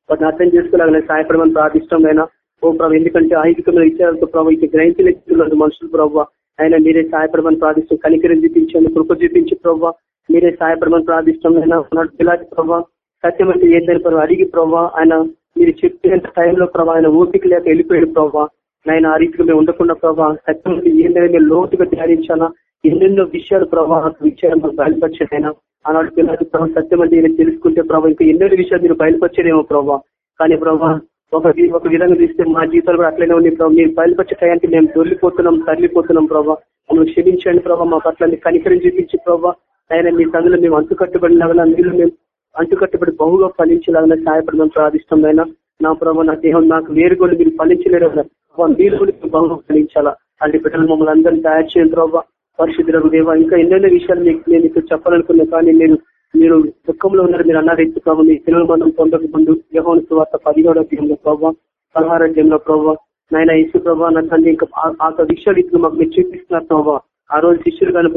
వాటిని అర్థం చేసుకోలేక సహాయపడమని ప్రార్థిష్టమైన ఓ ప్రభావ ఎందుకంటే ఐహికమైన విచారాలతో ప్రభావ ఇటు గ్రహించలేదు మనుషులు ప్రభావ ఆయన మీరే సహాయపడమని ప్రార్థిస్తాం కనికరం చూపించండి కృప చూపించి ప్రభావ మీరే సహాయపడమని ప్రార్థిస్తాం ఆయన పిల్లలు ప్రభావ సత్యం అంటే ఏంటని ప్రభావ అడిగి ప్రభావ ఆయన మీరు చెప్పినంత టైంలో ప్రభావ ఆయన ఓపిక లేక వెళ్ళిపోయాడు ప్రభావ ఆయన ఆ రీతిలో మేము ఉండకుండా ప్రభావ సత్యం అంటే ఏంటనే మేము లోతుగా ధ్యానించాలా? ఎన్నెన్నో విషయాలు ప్రభావ విషయాలు మాకు బయలుపరిచాడు ఆనాడు పిల్లలు ప్రభావ సత్యం అంటే తెలుసుకుంటే ప్రభావ ఇంకా ఎన్నో విషయాలు మీరు బయలుపరిచేదేమో ప్రభావ కానీ ప్రభావ ఒక ఒక విధంగా తీస్తే మా జీవితాలు కూడా అట్లనే ఉంది ప్రభావ మీరు బయలుపరిచే టయానికి మేము తొలిపోతున్నాం తరలిపోతున్నాం ప్రభావ మనం క్షమించండి ప్రభావ మా పట్ల కనికరం చూపించి ప్రభావ ఆయన మీ సందులో మేము అంటుకట్టుబడిలాగా మీరు మేము అంటుకట్టుబడి బహుగా ఫలించలాగా సహాయపడమని ప్రార్థిష్టమైన నా ప్రభావ నా దేహం నాకు వేరు కూడా మీరు ఫలించలేరు మీరు కూడా బహుగా ఫలించాలా. అలాంటి బిడ్డలు మమ్మల్ని అందరినీ తయారు చేయండి ప్రభావ పరిశుద్ధులకు దేవ ఇంకా ఎన్నెన్నో విషయాలు మీకు నేను ఇక్కడ చెప్పాలనుకున్నా కానీ మీరు మీరు దుఃఖంలో ఉన్నారు మీరు అన్నారు ఎందుకు ప్రభావ మీ తెలుగు మనం పొందక ముందు యహోను సువార్త పదిహేడో అధ్యాయంలో ప్రభావ పదహారోగ్యంలో ప్రభావ నాయన ఇసు ప్రభావ నా తండ్రి ఇంకా ఆ విషయాలు ఇప్పుడు మాకు మీరు చూపిస్తున్నారు ప్రభావ ఆ రోజు శిష్యులు కనుక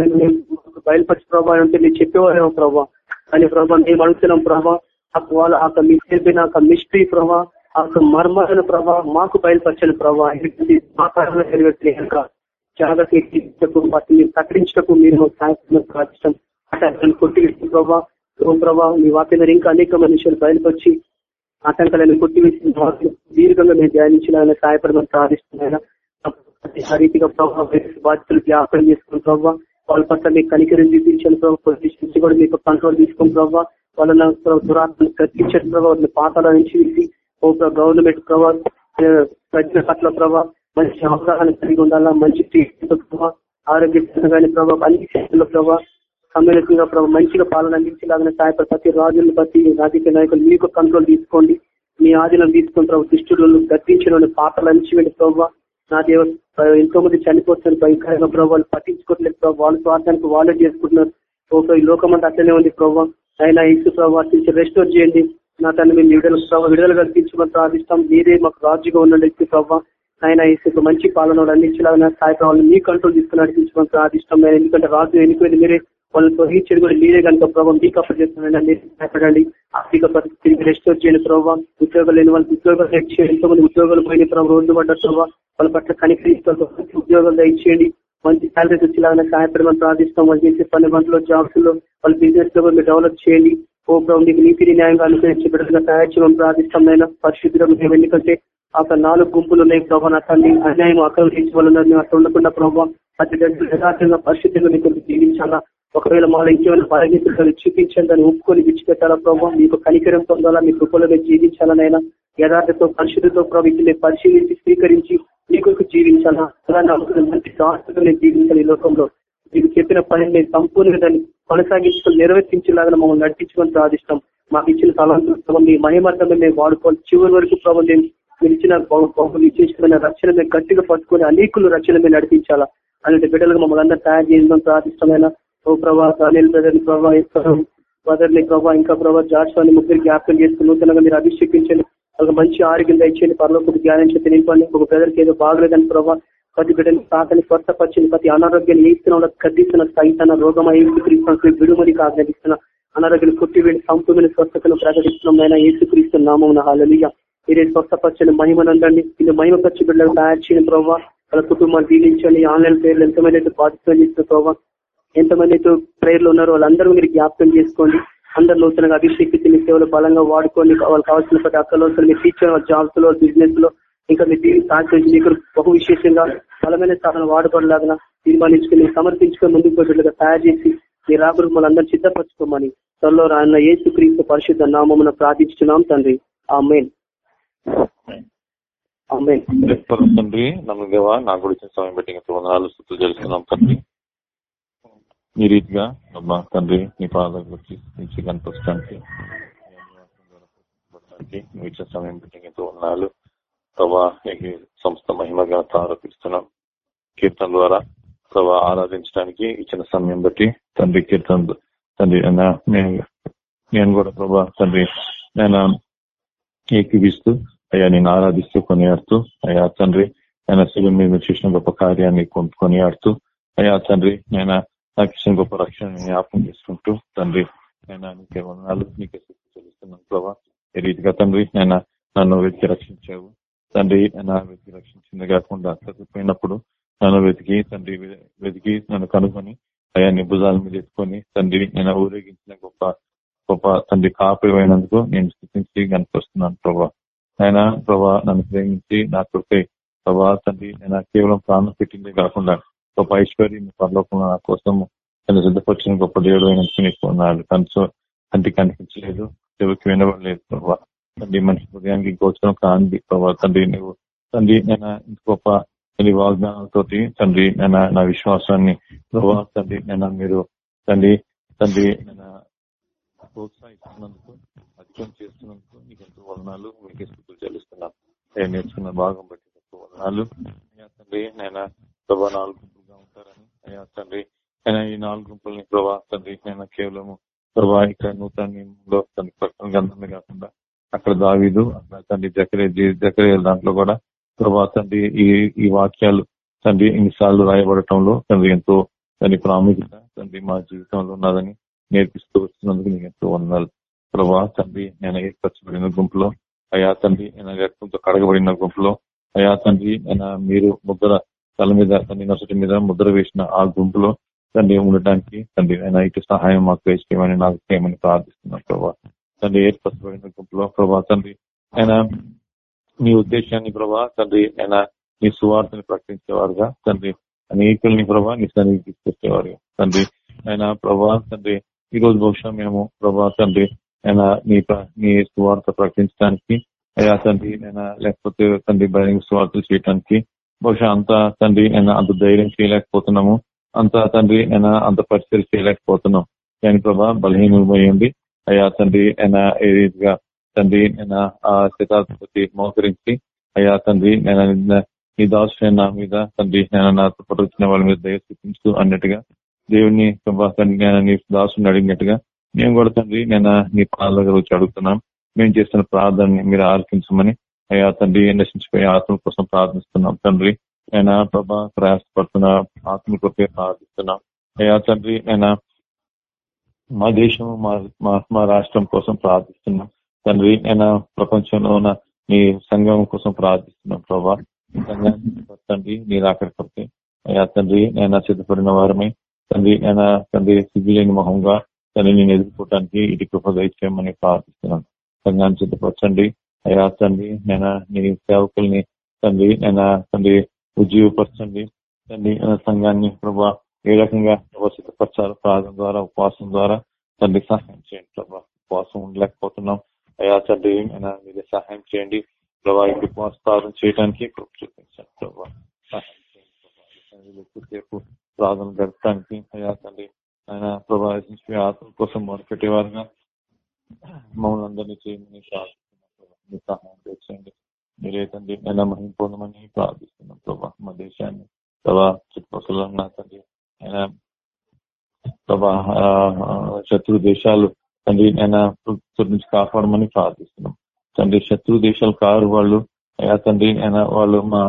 బయలుపరిచి ప్రభావ అంటే మీరు చెప్పేవారేమో ప్రభావ కానీ ప్రభావ మేము అడుగుతున్నాం ప్రభావ వాళ్ళు ఆ మీ తెలిపిన ఆ మిస్ట్రీ ప్రభావ ఆ మర్మైన ప్రభావ మాకు బయలుపరచని ప్రభావ మా కాలంలో నెరవేర్చిన కనుక జాగ్రత్తకు వాటిని ప్రకటించటకు మీరు సాయంత్రం ప్రార్థిస్తాం అట్లా కొట్టి ప్రభావ ఓం ప్రభావ మీ వాక్యం ఇంకా అనేక మనుషులు బయలుపరిచి ఆటంకాలను కొట్టివేసిన దీర్ఘంగా మేము ధ్యానించాలని సహాయపడమని ప్రార్థిస్తున్నాయి ఆ రీతిగా ప్రభావ బాధ్యతలు జ్ఞాపకం చేసుకుని ప్రభావ వాళ్ళ పట్ల మీకు కనికరం చూపించాను ప్రభావ కూడా మీకు కంట్రోల్ తీసుకుని ప్రభావ వాళ్ళ దురాత్మను కత్తించని ప్రభావ పాతాల నుంచి ఓ గవర్నమెంట్ ప్రభావ ప్రజల పట్ల ప్రభావ మంచి అవగాహన కలిగి ఉండాలా? మంచి ఆరోగ్యకరంగా ఆరోగ్య ప్రభావ అన్ని క్షేత్రంలో ప్రభావ సమ్మెలకుగా ప్రభావ మంచిగా పాలన అందించేలాగా సహాయపడి ప్రతి రాజులను ప్రతి రాజకీయ నాయకులు మీకు కంట్రోల్ తీసుకోండి. మీ ఆధీనం తీసుకుని ప్రభు దుష్టులను గర్తించిన పాత్రలు అంచివేండి ప్రభావ నా దేవ ఎంతో మంది చనిపోతున్నారు భయంకరంగా ప్రభావ వాళ్ళు పట్టించుకోవట్లేదు ప్రభావ వాళ్ళ స్వార్థానికి వాళ్ళే చేసుకుంటున్నారు. ఓకే ఈ లోకం అంతా అట్లనే ఉంది ప్రభావ అయినా ఇసు ప్రభావ రెస్టోర్ చేయండి. నా తను మేము విడుదల ప్రభావ విడుదల కల్పించమని ప్రార్థిస్తాం. మీరే మాకు రాజుగా ఉన్న వ్యక్తి ప్రభావ ఆయన ఇసు మంచి పాలన అందించేలాగా సాయి మీ కంట్రోల్ తీసుకుని నడిపించమని ప్రార్థిస్తాం ఎందుకంటే రాజు ఎన్నికైంది మీరే వాళ్ళని తొలగించేది కూడా మీరే కనుక ప్రభావం మీకు అప్పర్ చేస్తున్నాండి భయపడండి. ఆర్థిక పరిస్థితి రెస్టోర్ చేయని ప్రభావ ఉద్యోగాలు లేని వాళ్ళకి ఉద్యోగాలు తెచ్చేయండి ఎంతో మంది ఉద్యోగాలు పోయిన ప్రభావ రోడ్డు పడ్డ ప్రభావ వాళ్ళ పట్ల కనికరిస్తూ ఉద్యోగాలు దయచేయండి. మంచి శాలరీస్ వచ్చేలాగా సహాయపడమని ప్రార్థిస్తాం. వాళ్ళు చేసే పని గంటలో జాబ్స్లో వాళ్ళ బిజినెస్లో మీరు డెవలప్ చేయండి. ఓ ప్రభుత్వం మీకు నీతి న్యాయంగా అనుసరించి బిడ్డలుగా తయారు చేయమని ప్రార్థిస్తాం అయినా పరిశుద్ధి ఎందుకంటే అక్కడ నాలుగు గుంపులు ఉన్నాయి ప్రభావ నా తల్లి. అన్యాయం ఆక్రమించి వాళ్ళు అట్లా ఉండకుండా ప్రభావ అతి యథార్థంగా పరిశుద్ధంగా మీకు జీవించాలా? ఒకవేళ మాలో ఇంకేమైనా పరిగెత్తులు చూపించండి అని ఒప్పుకొని విడిచిపెట్టాలా ప్రభావ మీకు కనికరం పొందాలా? మీ కృపలో జీవించాలనైనా యథార్థతో పరిశుద్ధితో ప్రభావితం పరిశీలించి స్వీకరించి మీకు జీవించాలా? అలా మంచి నేను జీవించాలి ఈ లోకంలో. మీకు చెప్పిన పని నేను సంపూర్ణంగా దాన్ని కొనసాగించుకొని నిర్వర్తించేలాగా మమ్మల్ని నడిపించుకొని ప్రార్థిస్తాం మాకు ఇచ్చిన తలంతో మీ మహిమార్థమే మేము వాడుకోవాలి చివరి వరకు ప్రభావం మీరు ఇచ్చిన రక్షణ మీద గట్టిగా పట్టుకొని అనేకులు రక్షణ మీద నడిపించాలా? అలాంటి బిడ్డలకు మమ్మల్ని అందరూ తయారు చేయడం ప్రార్థిష్టమైన ఓ ప్రభా అనిల్ బ్రదర్ ప్రభా బ్రదర్ని ప్రభా ఇంకా ప్రభా జాషువాని ముగ్గురు జ్ఞాపకం చేసుకుని నూతనంగా మీరు అభిషేకించండి. ఒక మంచి ఆరోగ్యం దయచేయండి. పరలోకి జ్ఞానం చేతి నింపండి. ఒక బ్రదర్కి ఏదో బాగలేదని ప్రభావ ప్రతి బిడ్డని తాతని స్వస్థపరిచింది. ప్రతి అనారోగ్యాన్ని ఏస్తున్న ఖడ్డిస్తున్న సైతాన రోగం ఏసుక్రీస్తున్న విడుమని ఆజ్ఞాపిస్తున్న అనారోగ్యాన్ని వెళ్ళి సంపూర్ణ స్వస్థతను ప్రకటిస్తున్నాం. అయినా ఏసుక్రీస్తు నామం మీరే స్వస్థపరచని మహిమనందండి ఇది మహిమ ఖర్చు బిడ్డలు తయారు చేయని ప్రభావ వాళ్ళ కుటుంబాలు దీవించండి. ఆన్లైన్ ప్రేయర్లు ఎంతమంది అయితే పాటిస్తాం చేస్తున్న ప్రభావ ఎంతమంది అయితే ప్రేయర్లు ఉన్నారో వాళ్ళందరూ మీరు జ్ఞాపకం చేసుకోండి. అందరు నూతనంగా అభిషేకించి మీ సేవలు బలంగా వాడుకోండి. వాళ్ళకి కావాల్సిన ప్రతి అక్కలో మీ టీచర్ జాబ్స్లో బిజినెస్లో ఇంకా మీ దీన్ని సాధించి మీకు బహు విశేషంగా బలమైన స్థానం వాడబడలాగా తీర్మానించుకుని సమర్పించుకొని ముందుకు పోయేట్లుగా తయారు చేసి మీ రాబడి మమ్మల్ని అందరూ సిద్ధపరచుకోమని త్వరలో రాన్న యేసు క్రీస్తు పరిశుద్ధ నామమున ప్రార్థించున్నాం తండ్రి. ఆ మెయిన్ పరం తండ్రి నమ్మగవా నా గురించి సమయం పెట్టి వందనాలు స్థుతులు చేస్తున్నాం తండ్రి. ఈ రీతిగా అమ్మా తండ్రి నీ పాదాల గురించి నుంచి కనిపించడానికి నువ్వు ఇచ్చిన సమయం పెట్టి వందనాలు. ప్రభా సంస్థ మహిమగా ఆరోపిస్తున్నాం. కీర్తన ద్వారా ప్రభా ఆరాధించడానికి ఇచ్చిన సమయం బట్టి తండ్రి కీర్తన తండ్రి నేను నేను కూడా ప్రభా తండ్రి నేను ఏకీవిస్తూ అయ్యా నేను ఆరాధిస్తూ కొనియాడుతూ అయ్యా తండ్రి ఆయన శిలువ మీద చేసిన గొప్ప కార్యాన్ని కొనియాడుతూ అయ్యా తండ్రి నేను నాకు ఇచ్చిన గొప్ప రక్షణ జ్ఞాపకం చేసుకుంటూ తండ్రి నేను నీకే వందనాలు నీకే శక్తి చెల్లిస్తున్నాను ప్రభా ఈ రీతిగా తండ్రి నేను నన్ను వెతికి రక్షించావు తండ్రి నా వెతికి రక్షించింది కాకుండా చదివిపోయినప్పుడు నన్ను వెతికి తండ్రి వెతికి నన్ను కనుగొని అయ్యా నీ భుజాల మీద ఎత్తుకొని తండ్రి నేను ఊరేగించిన గొప్ప గొప్ప తండ్రి కాపిమైనందుకు నేను స్థితించి కనిపిస్తున్నాను ప్రభా ఆయన ప్రభా నన్ను ప్రేమించి నా కృపై ప్రభా తండ్రి నేను కేవలం ప్రాణం పెట్టిందే కాకుండా గొప్ప ఐశ్వర్యం పరలోకంలో నా కోసం తను సిద్ధపరిచిన గొప్ప దేవుడు నీకు ఉన్నాడు కనీసం కంటికి కనిపించలేదు చెవికి వినబడలేదు ప్రభా. తండ్రి మనిషి హృదయానికి గోచరం కాంది ప్రభా. తండ్రి నువ్వు తండ్రి నేను గొప్ప తండ్రి వాగ్దానాలతోటి తండ్రి నేను నా విశ్వాసాన్ని ప్రభా తండ్రి నేను మీరు తండ్రి తండ్రి నేను ప్రోత్సహిస్తున్నందుకు అధికం చేస్తున్నందుకు మీకు ఎంతో వదనాలు మీకు స్థితులు చెల్లిస్తున్నాను నేను నేర్చుకున్న భాగం బట్టి ఎంతో వదనాలు. అయ్యా తండ్రి నేను ప్రభా నాలుగు గుంపులుగా ఉంటారని. అయ్యా తండ్రి నేను ఈ నాలుగు గుంపుల్ని ప్రభా తండ్రి నేను కేవలము ప్రభా ఇక్కడ నూతన నియమంలో తన ప్రకటన గ్రంథమే కాకుండా అక్కడ దావీదు అక్కడ తండ్రి జకరే జకరే దాంట్లో కూడా ప్రభా తండ్రి ఈ ఈ వాక్యాలు తండ్రి ఇన్నిసార్లు రాయబడటంలో తండ్రి ఎంతో దాని ప్రాముఖ్యత తండ్రి మా జీవితంలో ఉన్నదని నేర్పిస్తూ వస్తున్నందుకు నీకు ఎంతో వందనాలు. ప్రభా తండ్రి నేను ఏర్పరచబడిన గుంపులో అయా తండ్రి నేను రక్తంతో కడగబడిన గుంపులో అయా తండ్రి నేను మీరు ముద్ర తల మీద తండ్రి నొసటి మీద ముద్ర వేసిన ఆ గుంపులో తండ్రి ఉండటానికి తండ్రి ఆయన ఇటు సహాయం మాకు వేసుకోమని నాకు చేయమని ప్రార్థిస్తున్నాను ప్రభా. తండ్రి ఏర్పరచబడిన గుంపులో ప్రభా తండ్రి ఆయన మీ ఉద్దేశాన్ని ప్రభా తండ్రి ఆయన నీ సువార్తని ప్రకటించేవారుగా తండ్రి అనేకుల్ని ప్రభా నీ సన్నిధికి తీసుకొచ్చేవారుగా. తండ్రి ఆయన ప్రభా తండ్రి ఈ రోజు బహుశా మేము ప్రభా తండ్రి ఆయన నీ నీ సువార్త ప్రకటించడానికి అయ్యా తండ్రి నేను లేకపోతే తండ్రి బహిరంగ సువార్తలు చేయడానికి బహుశా అంత తండ్రి అయినా అంత ధైర్యం చేయలేకపోతున్నాము అంత తండ్రి అయినా అంత పరిచయం చేయలేకపోతున్నాం కానీ ప్రభా బలహీనమైంది అయ్యా తండ్రి అయినా ఏ రీతిగా తండ్రి నేను ఆ శతాధిపతి మోకరించి అయ్యా తండ్రి నేను నీ దాసు నా మీద తండ్రి నేను నాతో పట్టుకున్న వాళ్ళ మీద దయ చూపించు అన్నట్టుగా దేవుని ప్రభా తండ్రి నేను నీ దాసుని అడిగినట్టుగా మేము కూడా తండ్రి నేను నీ పాదాల దగ్గర వచ్చి అడుగుతున్నాం. మేము చేస్తున్న ప్రార్థనని మీరు ఆలకించమని అయ్యా తండ్రి నశించిపోయే ఆత్మ కోసం ప్రార్థిస్తున్నాం తండ్రి. నేను ప్రభా ప్రయాసపడుతున్న ఆత్మ కొరకే ప్రార్థిస్తున్నాం. అయ్యా తండ్రి నేను మా దేశం మా మా- రాష్ట్రం కోసం ప్రార్థిస్తున్నాం. తండ్రి నేను ప్రపంచంలో ఉన్న నీ సంఘం కోసం ప్రార్థిస్తున్నాం ప్రభా. సంఘాన్ని తండ్రి నీ రాకడ కొరకే. అయ్యా తండ్రి నేను సిద్ధపడిన వారమే తండ్రి నేను తండ్రి సిగ్గులేని మొహంగా తండ్రి నేను ఎదుర్కోవటానికి ఇటు కృప దయచేయమని ప్రార్థిస్తున్నాను. సంఘాన్ని సిద్ధపరచండి. అయ్యా తండ్రి నేను నీ సేవకుల్ని తండ్రి నేను తండ్రి ఉజ్జీవపరచండి. తండ్రి సంఘాన్ని ప్రభా ఏ రకంగా ప్రభా సిద్ధపరచాలి ప్రార్థన ద్వారా ఉపవాసం ద్వారా తండ్రి సహాయం చేయండి ప్రభా. ఉపవాసం ఉండలేకపోతున్నాం. అయ్యా తండ్రి నేను మీరు సహాయం చేయండి. ప్రభా ఈ ఉపవాసం చేయడానికి కృప చూపించండి ప్రభా. సహాయం చేయండి ప్రభా. ఎక్కువసేపు ప్రార్థన గడపడానికి అయ్యా తండ్రి ఆయన ప్రభా మీ ఆత్మ కోసం మొదలుపెట్టేవారుగా మమ్మల్ని అందరినీ చేయమని ప్రార్థిస్తున్నాం ప్రభా. సహాయం చేయండి మీరే తండ్రి ఎలా మహింపొందమని ప్రార్థిస్తున్నాం ప్రభా. మా దేశాన్ని ప్రభా చుట్టుపక్కల ఉన్న తండ్రి ఆయన ప్రభా శత్రు దేశాలు తండ్రి ఆయన నుంచి కాపాడమని ప్రార్థిస్తున్నాం. తండ్రి శత్రు దేశాలు కారు వాళ్ళు అయ్యా తండ్రి ఆయన వాళ్ళు మా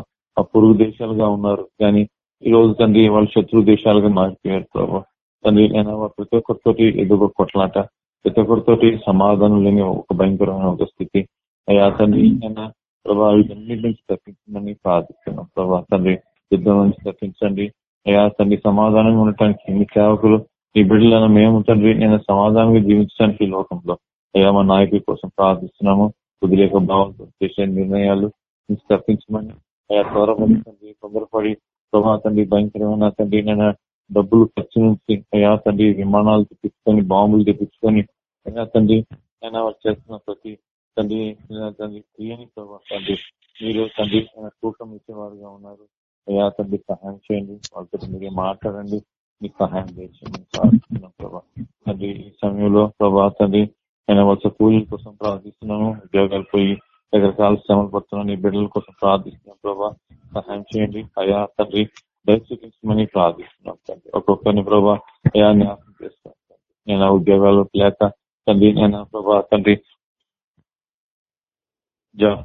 పొరుగు దేశాలుగా ఉన్నారు. కానీ ఈ రోజు తండ్రి వాళ్ళు శత్రు దేశాలుగా మారిపోయారు ప్రభావ తండ్రి నేను ప్రతి ఒక్కరితోటి ఎదుగు కొట్లాట ప్రతి ఒక్కరితోటి సమాధానం లేని ఒక భయంకరమైన ఒక స్థితి. అయ్యా తండ్రి ఆయన ప్రభా వీటన్నిటి నుంచి తప్పించమని ప్రార్థిస్తున్నాం. ప్రభా తండ్రి యుద్ధం నుంచి తప్పించండి. అయ్యా తండ్రి సమాధానంగా ఉండటానికి మీ సేవకులు ఈ బిడ్డలను మేము తండ్రి నేను సమాధానంగా జీవించడానికి ఈ లోకంలో. అయ్యా మా నాయకుల కోసం ప్రార్థిస్తున్నాము. కుదిలేక భావంతో చేసే నిర్ణయాలు తప్పించమని. అయ్యా త్వరపడి తండ్రి తొందరపడి ప్రభా తండ్రి భయంకరమైన తండ్రి నేను డబ్బులు ఖర్చు నుంచి అయ్యా తండ్రి విమానాలు తెప్పించుకొని బాంబులు తెప్పించుకొని అయ్యా తండ్రి ఆయన వాళ్ళు చేస్తున్న ప్రతి తండ్రి తండ్రి క్రియని ప్రభా తండ్రి మీరు తండ్రి ఆయన తూకం ఇచ్చేవారుగా ఉన్నారు. అయ్యా తండ్రి సహాయం చేయండి. వాళ్ళతో మీరే మాట్లాడండి. మీకు సహాయం చేయండి. ప్రార్థిస్తున్నాం ప్రభా. తండ్రి ఈ సమయంలో ప్రభా తండ్రి ఆయన వలస పూజల కోసం ప్రార్థిస్తున్నాను. ఉద్యోగాలు పోయి రకరకాల శ్రమలు పడుతున్నాను ఈ బిడ్డల కోసం ప్రార్థిస్తున్నాం ప్రభా. సహాయం చేయండి. అయా తండ్రి దయచూపించమని ప్రార్థిస్తున్నాం తండ్రి ఒక్కొక్కరిని ప్రభా జ్ఞాపకం చేస్తాను నేను ఉద్యోగాలు లేక తండ్రి నేను ప్రభా తండ్రి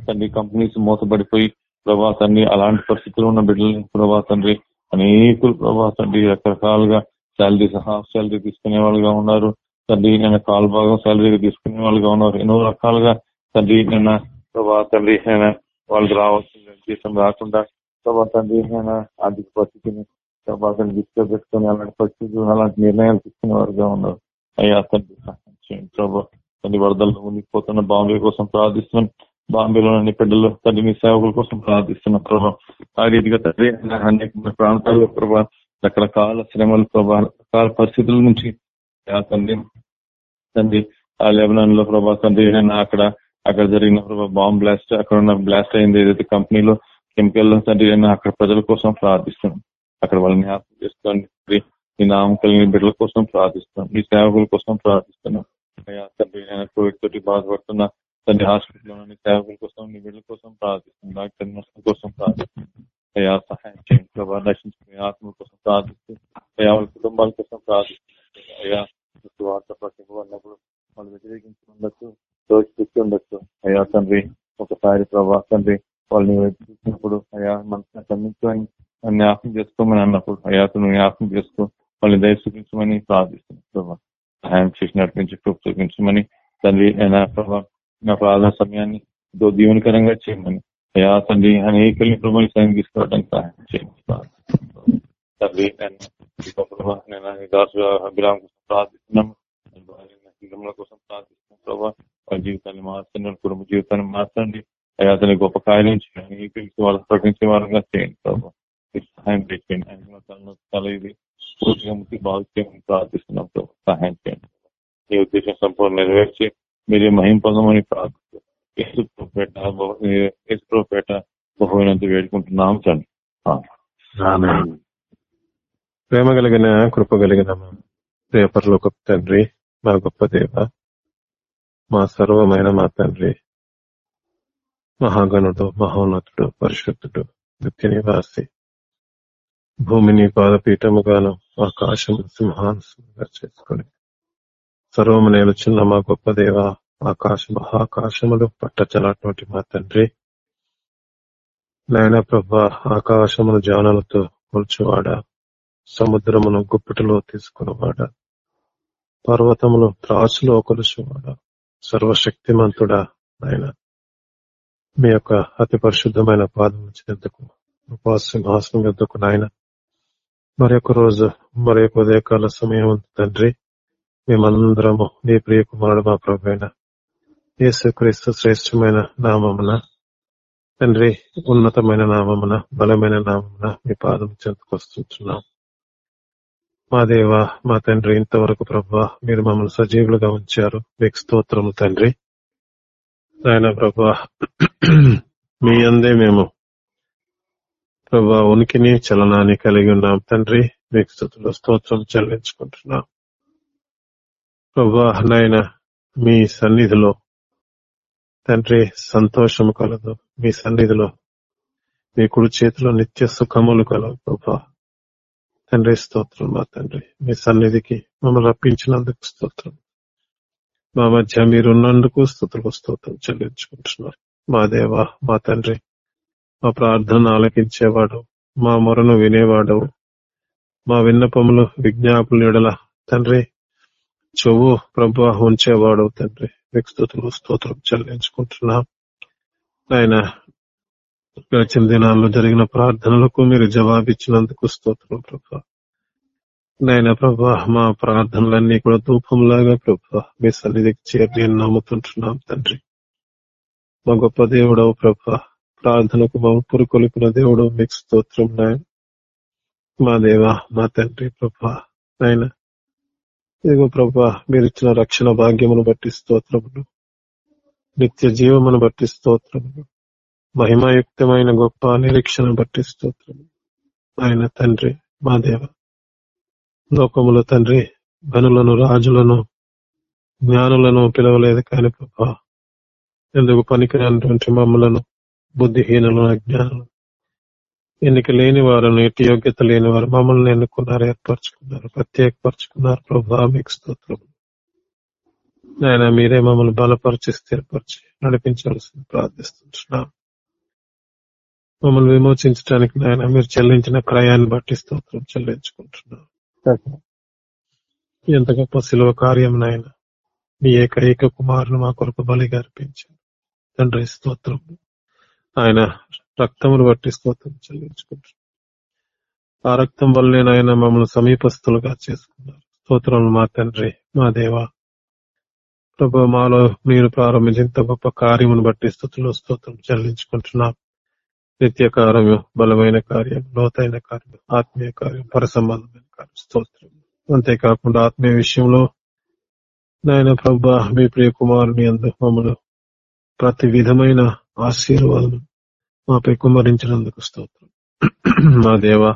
తండ్రి కంపెనీస్ మూతబడిపోయి ప్రభా తండ్రి అలాంటి పరిస్థితుల్లో ఉన్న బిడ్డలని ప్రభా తండ్రి అనేకులు ప్రభా తండ్రి రకరకాలుగా శాలరీ హాఫ్ శాలరీ తీసుకునే వాళ్ళుగా ఉన్నారు తండ్రి నేను కాల్ భాగం శాలరీ తీసుకునే వాళ్ళుగా ఉన్నారు ఎన్నో రకాలుగా తండ్రి నిన్న ప్రభా తండ్రి వాళ్ళకి రావాల్సిన జీతం రాకుండా ప్రభా తండ్రి ఆర్థిక పరిస్థితిని ప్రభా దృష్టిలో పెట్టుకుని అలాంటి పరిస్థితులు అలాంటి నిర్ణయాలు తీసుకునే వారుగా ఉన్నారు. అయ్యా తండ్రి సహాయం చేయండి ప్రభా. తండ్రి వరదల్లో మునిగిపోతున్న బాంబే కోసం ప్రార్థిస్తున్నాం. బాంబేలోని బిడ్డలు తండ్రి మీ సేవకుల కోసం ప్రార్థిస్తున్నాం ప్రభా. ఆ రీతిగా తండ్రి అనేక ప్రాంతాల్లో ప్రభా రకరకాల శ్రమలు ప్రభా రకరకాల పరిస్థితుల నుంచి తండ్రి తండ్రి ఆ లెబనాన్లో ప్రభా తండ్రి అక్కడ అక్కడ జరిగిన ప్రభా బాంబ్ బ్లాస్ట్ అక్కడ ఉన్న బ్లాస్ట్ అయింది ఏదైతే కంపెనీలో కెమికల్ తండ్రి అక్కడ ప్రజల కోసం ప్రార్థిస్తున్నాం అక్కడ వాళ్ళని జ్ఞాపకం చేసుకోండి మీ నామం కలిగిన బిడ్డల కోసం ప్రార్థిస్తున్నాం మీ సేవకుల కోసం ప్రార్థిస్తున్నాం అయ్యా తండ్రి నేను కోవిడ్ తోటి బాధపడుతున్న తండ్రి హాస్పిటల్లోని సేవకుల కోసం మీ బిడ్డల కోసం ప్రార్థిస్తున్నాం డాక్టర్ నర్సుల కోసం ప్రార్థిస్తున్నాం అయ్యా సహాయం చేయండి ప్రభా రక్షించుకునే ఆత్మల కోసం ప్రార్థిస్తూ అయ్యా వాళ్ళ కుటుంబాల కోసం ప్రార్థిస్తున్నాం అయ్యా వార్త పట్టింపబడినప్పుడు వాళ్ళు వ్యతిరేకించి ఉండొచ్చు దోషిస్తూ ఉండొచ్చు. అయ్యా తండ్రి ఒకసారి ప్రభా తండ్రి వాళ్ళని చూసినప్పుడు అయ్యా మనసుని ఖండించమని జ్ఞాపకం చేసుకోమని అన్నప్పుడు అయ్యా నువ్వు జ్ఞాపకం చేసుకో వాళ్ళని దయ చూపించమని ప్రార్థిస్తున్నాను ప్రభా సహాయం చేసి నడిపించి కృప చూపించమని తండ్రి అయినా ప్రభా నా ప్రార్థన సమయాన్ని ఎంతో దీవెనకరంగా చేయమని అయ్యా తండ్రి అనేకల్ని ప్రభుని సహాయం తీసుకోవడానికి సహాయం చేయండి ప్రార్థిస్తున్నాను. తండ్రి నేను ఈ ప్రభా నేను ఈ దాసు అభిరామ్ కోసం ప్రార్థిస్తున్నాము నేను భార్య నా పిల్లల కోసం ప్రార్థిస్తున్నాను ప్రభా వాళ్ళ జీవితాన్ని మార్చండి వాళ్ళ కుటుంబ జీవితాన్ని మార్చండి అయ్యా అతని గొప్ప కార్యం చేయండి ఈ పిలిచి వాళ్ళకి ప్రకటించే వారంగా చేయండి ప్రభావ సహాయం చేయండి ఆయన తల తల ఇది పూర్తిగా ముట్టి బాగు చేయమని ప్రార్థిస్తున్నాం ప్రభా సహాయం చేయండి ఈ ఉద్దేశం సంపూర్ణ నెరవేర్చి మీరే మహిం పొందమని ప్రార్థిస్తున్నాం యేసు ప్రభుపేట యేసు ప్రభుపేట బహుమైనంత వేడుకుంటున్నాం తండ్రి ప్రేమ కలిగిన కృప కలిగిన మా గొప్ప తండ్రి మా గొప్ప దేవ మా సర్వమైన మా తండ్రి మహాగణుడు మహోన్నతుడు పరిశుద్ధుడు నిత్య నివాసి భూమిని పాదపీఠముగాను ఆకాశం సింహాసనంగా చేసుకుని. సర్వము నేలుచున్న మా గొప్ప దేవ ఆకాశ మహాకాశములు పట్టచలాటువంటి మా తండ్రి. నాయన ప్రభా ఆకాశమును జానలతో కొలుచువాడా సముద్రమును గుప్పటిలో తీసుకున్నవాడా పర్వతములు త్రాసులో కొలుచువాడా సర్వశక్తిమంతుడా నాయన. మీ యొక్క అతి పరిశుద్ధమైన పాదం చెందుకు సింహాసనం ఎద్దుకు నాయన మరొక రోజు మరొక ఉదయకాల సమయం తండ్రి. మేమందరము నీ ప్రియ కుమారుడు మా ప్రభైన యేసుక్రీస్తు శ్రేష్టమైన నామమున తండ్రి ఉన్నతమైన నామమున బలమైన నామమున మీ పాదం చెందుకొస్తుంటున్నాం మా దేవ మా తండ్రి ఇంతవరకు ప్రభు మీరు మమ్మల్ని సజీవులుగా ఉంచారు. మీకు స్తోత్రము తండ్రి. ఆయన ప్రభు <clears throat> మీ అందే మేము ప్రభా ఉనికిని చలనాన్ని కలిగి ఉన్నాం. తండ్రి మీకు స్థుతులు స్తోత్రం చెల్లించుకుంటున్నాం. ప్రభా నాయన మీ సన్నిధిలో తండ్రి సంతోషము కలదు. మీ సన్నిధిలో మీ కుడి చేతిలో నిత్య సుఖములు కలవు ప్రభా. తండ్రి స్తోత్రం మా తండ్రి. మీ సన్నిధికి మమ్మల్ని రప్పించినందుకు స్తోత్రం. మా మధ్య మీరున్నందుకు స్థుతులకు స్తోత్రం చెల్లించుకుంటున్నారు మా దేవ మా తండ్రి మా ప్రార్థన ఆలకించేవాడు మా మొరను వినేవాడు మా విన్నపములు విజ్ఞాపులు ఎడల. తండ్రి చెవు ప్రభు ఉంచేవాడు తండ్రి. మీకు స్తోత్రం చెల్లించుకుంటున్నాం. ఆయన గడిచిన దినాల్లో జరిగిన ప్రార్థనలకు మీరు జవాబిచ్చినందుకు స్తోత్రం ప్రభా. నాయన ప్రభా మా ప్రార్థనలన్నీ కూడా ధూపంలాగా ప్రభా మీ సన్నిధికి చేరి నమ్ముతుంటున్నాం తండ్రి. మా గొప్ప దేవుడవు ప్రభా. ప్రార్థనకు మా పురుకొలిపిన దేవుడు మీకు స్తోత్రం నాయన. మా దేవ మా తండ్రి ప్రభ నాయన. ఇదిగో ప్రభా మీరు ఇచ్చిన రక్షణ భాగ్యమును బట్టి స్తోత్రములు. నిత్య జీవమును బట్టి స్తోత్రములు. మహిమాయుక్తమైన గొప్ప నిరీక్షణ బట్టి స్తోత్రము ఆయన తండ్రి మా దేవ. లోకములో తండ్రి గనులను రాజులను జ్ఞానులను పిలవలేదు కాని ప్రభా ఎందుకు పనికిరానటువంటి మమ్మలను బుద్ధిహీనులను అజ్ఞానులు ఎన్నిక లేని వారు ఎట్టి యోగ్యత లేని వారు మమ్మల్ని ఎన్నుకున్నారు ఏర్పరచుకున్నారు ప్రత్యేకపరచుకున్నారు. ప్రభా మీకు స్తోత్రం ఆయన మీరే మమ్మల్ని బలపరిచి స్థిరపరిచి నడిపించాల్సింది ప్రార్థిస్తున్నాం మమ్మల్ని విమోచించడానికి నాయన మీరు చెల్లించిన క్రయాన్ని బట్టి స్తోత్రం చెల్లించుకుంటున్నాం. ఎంత గొప్ప శిలువ కార్యం నాయన మీ ఏకైక కుమారులు మా కొరకు బలిగా అర్పించారు. తండ్రి స్తోత్రం. ఆయన రక్తమును బట్టి స్తోత్రం చెల్లించుకుంటున్నాం. ఆ రక్తం వల్లే నాయన మమ్మల్ని సమీపస్తులుగా చేసుకున్నారు. స్తోత్రం మా తండ్రి మా దేవ. ప్రభు మాలో మీరు ప్రారంభించిన గొప్ప కార్యమును బట్టి స్థుతులు స్తోత్రం చెల్లించుకుంటున్నాం. నిత్య కార్యము బలమైన కార్యం లోతైన కార్యం ఆత్మీయ కార్యం పరసంబంధమైన కార్యం స్తోత్రం. అంతేకాకుండా ఆత్మీయ విషయంలో నాయన ప్రభా మీ ప్రియ కుమారుని అందు మమ్మల్ని ప్రతి విధమైన ఆశీర్వాదం మాపై కుమరించినందుకు స్తోత్రం. <clears throat> మా దేవ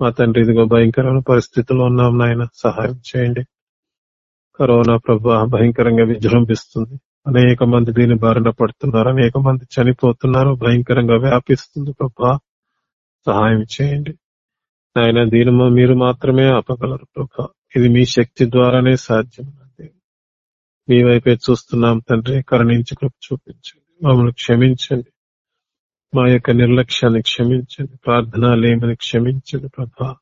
మా తండ్రి ఇదిగో భయంకరమైన పరిస్థితుల్లో ఉన్నాం నాయన. సహాయం చేయండి. కరోనా ప్రభా భయంకరంగా విజృంభిస్తుంది. అనేక మంది దీని బారిన పడుతున్నారు. అనేక మంది చనిపోతున్నారు. భయంకరంగా వ్యాపిస్తుంది ప్రభా. సహాయం చేయండి. ఆయన దీని మీరు మాత్రమే ఆపగలరు ప్రభా. ఇది మీ శక్తి ద్వారానే సాధ్యం మీ వైపే చూస్తున్నాం తండ్రి. కరుణించి కృప చూపించండి. మమ్మల్ని క్షమించండి. మా యొక్క నిర్లక్ష్యాన్ని క్షమించండి. ప్రార్థన లేమని క్షమించండి ప్రభా.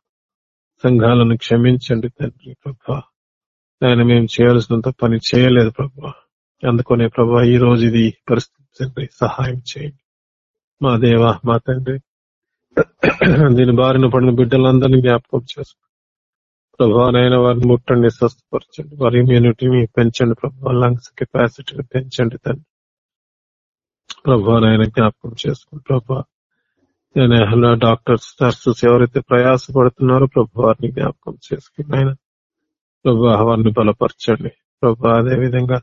సంఘాలను క్షమించండి తండ్రి ప్రభా. ఆయన మేము చేయాల్సినంత పని చేయలేదు ప్రభా. అందుకనే ప్రభా ఈ రోజు ఇది పరిస్థితి తండ్రి. సహాయం చేయండి. మా దేవ మా తండ్రి. దీని బారిన పడిన బిడ్డలందరినీ జ్ఞాపకం చేసుకుంటాం ప్రభా నైనా వారిని ముట్టండి స్వస్థపరచండి. వారి ఇమ్యూనిటీని పెంచండి ప్రభా. లంగ్స్ కెపాసిటీని పెంచండి తండ్రి. ప్రభా జ్ఞాపకం చేసుకోండి ప్రభా. నేను డాక్టర్స్ నర్సెస్ ఎవరైతే ప్రయాసపడుతున్నారో ప్రభు వారిని జ్ఞాపకం చేసుకుని ఆయన ప్రభా వారిని బలపరచండి. ప్రభా అదే విధంగా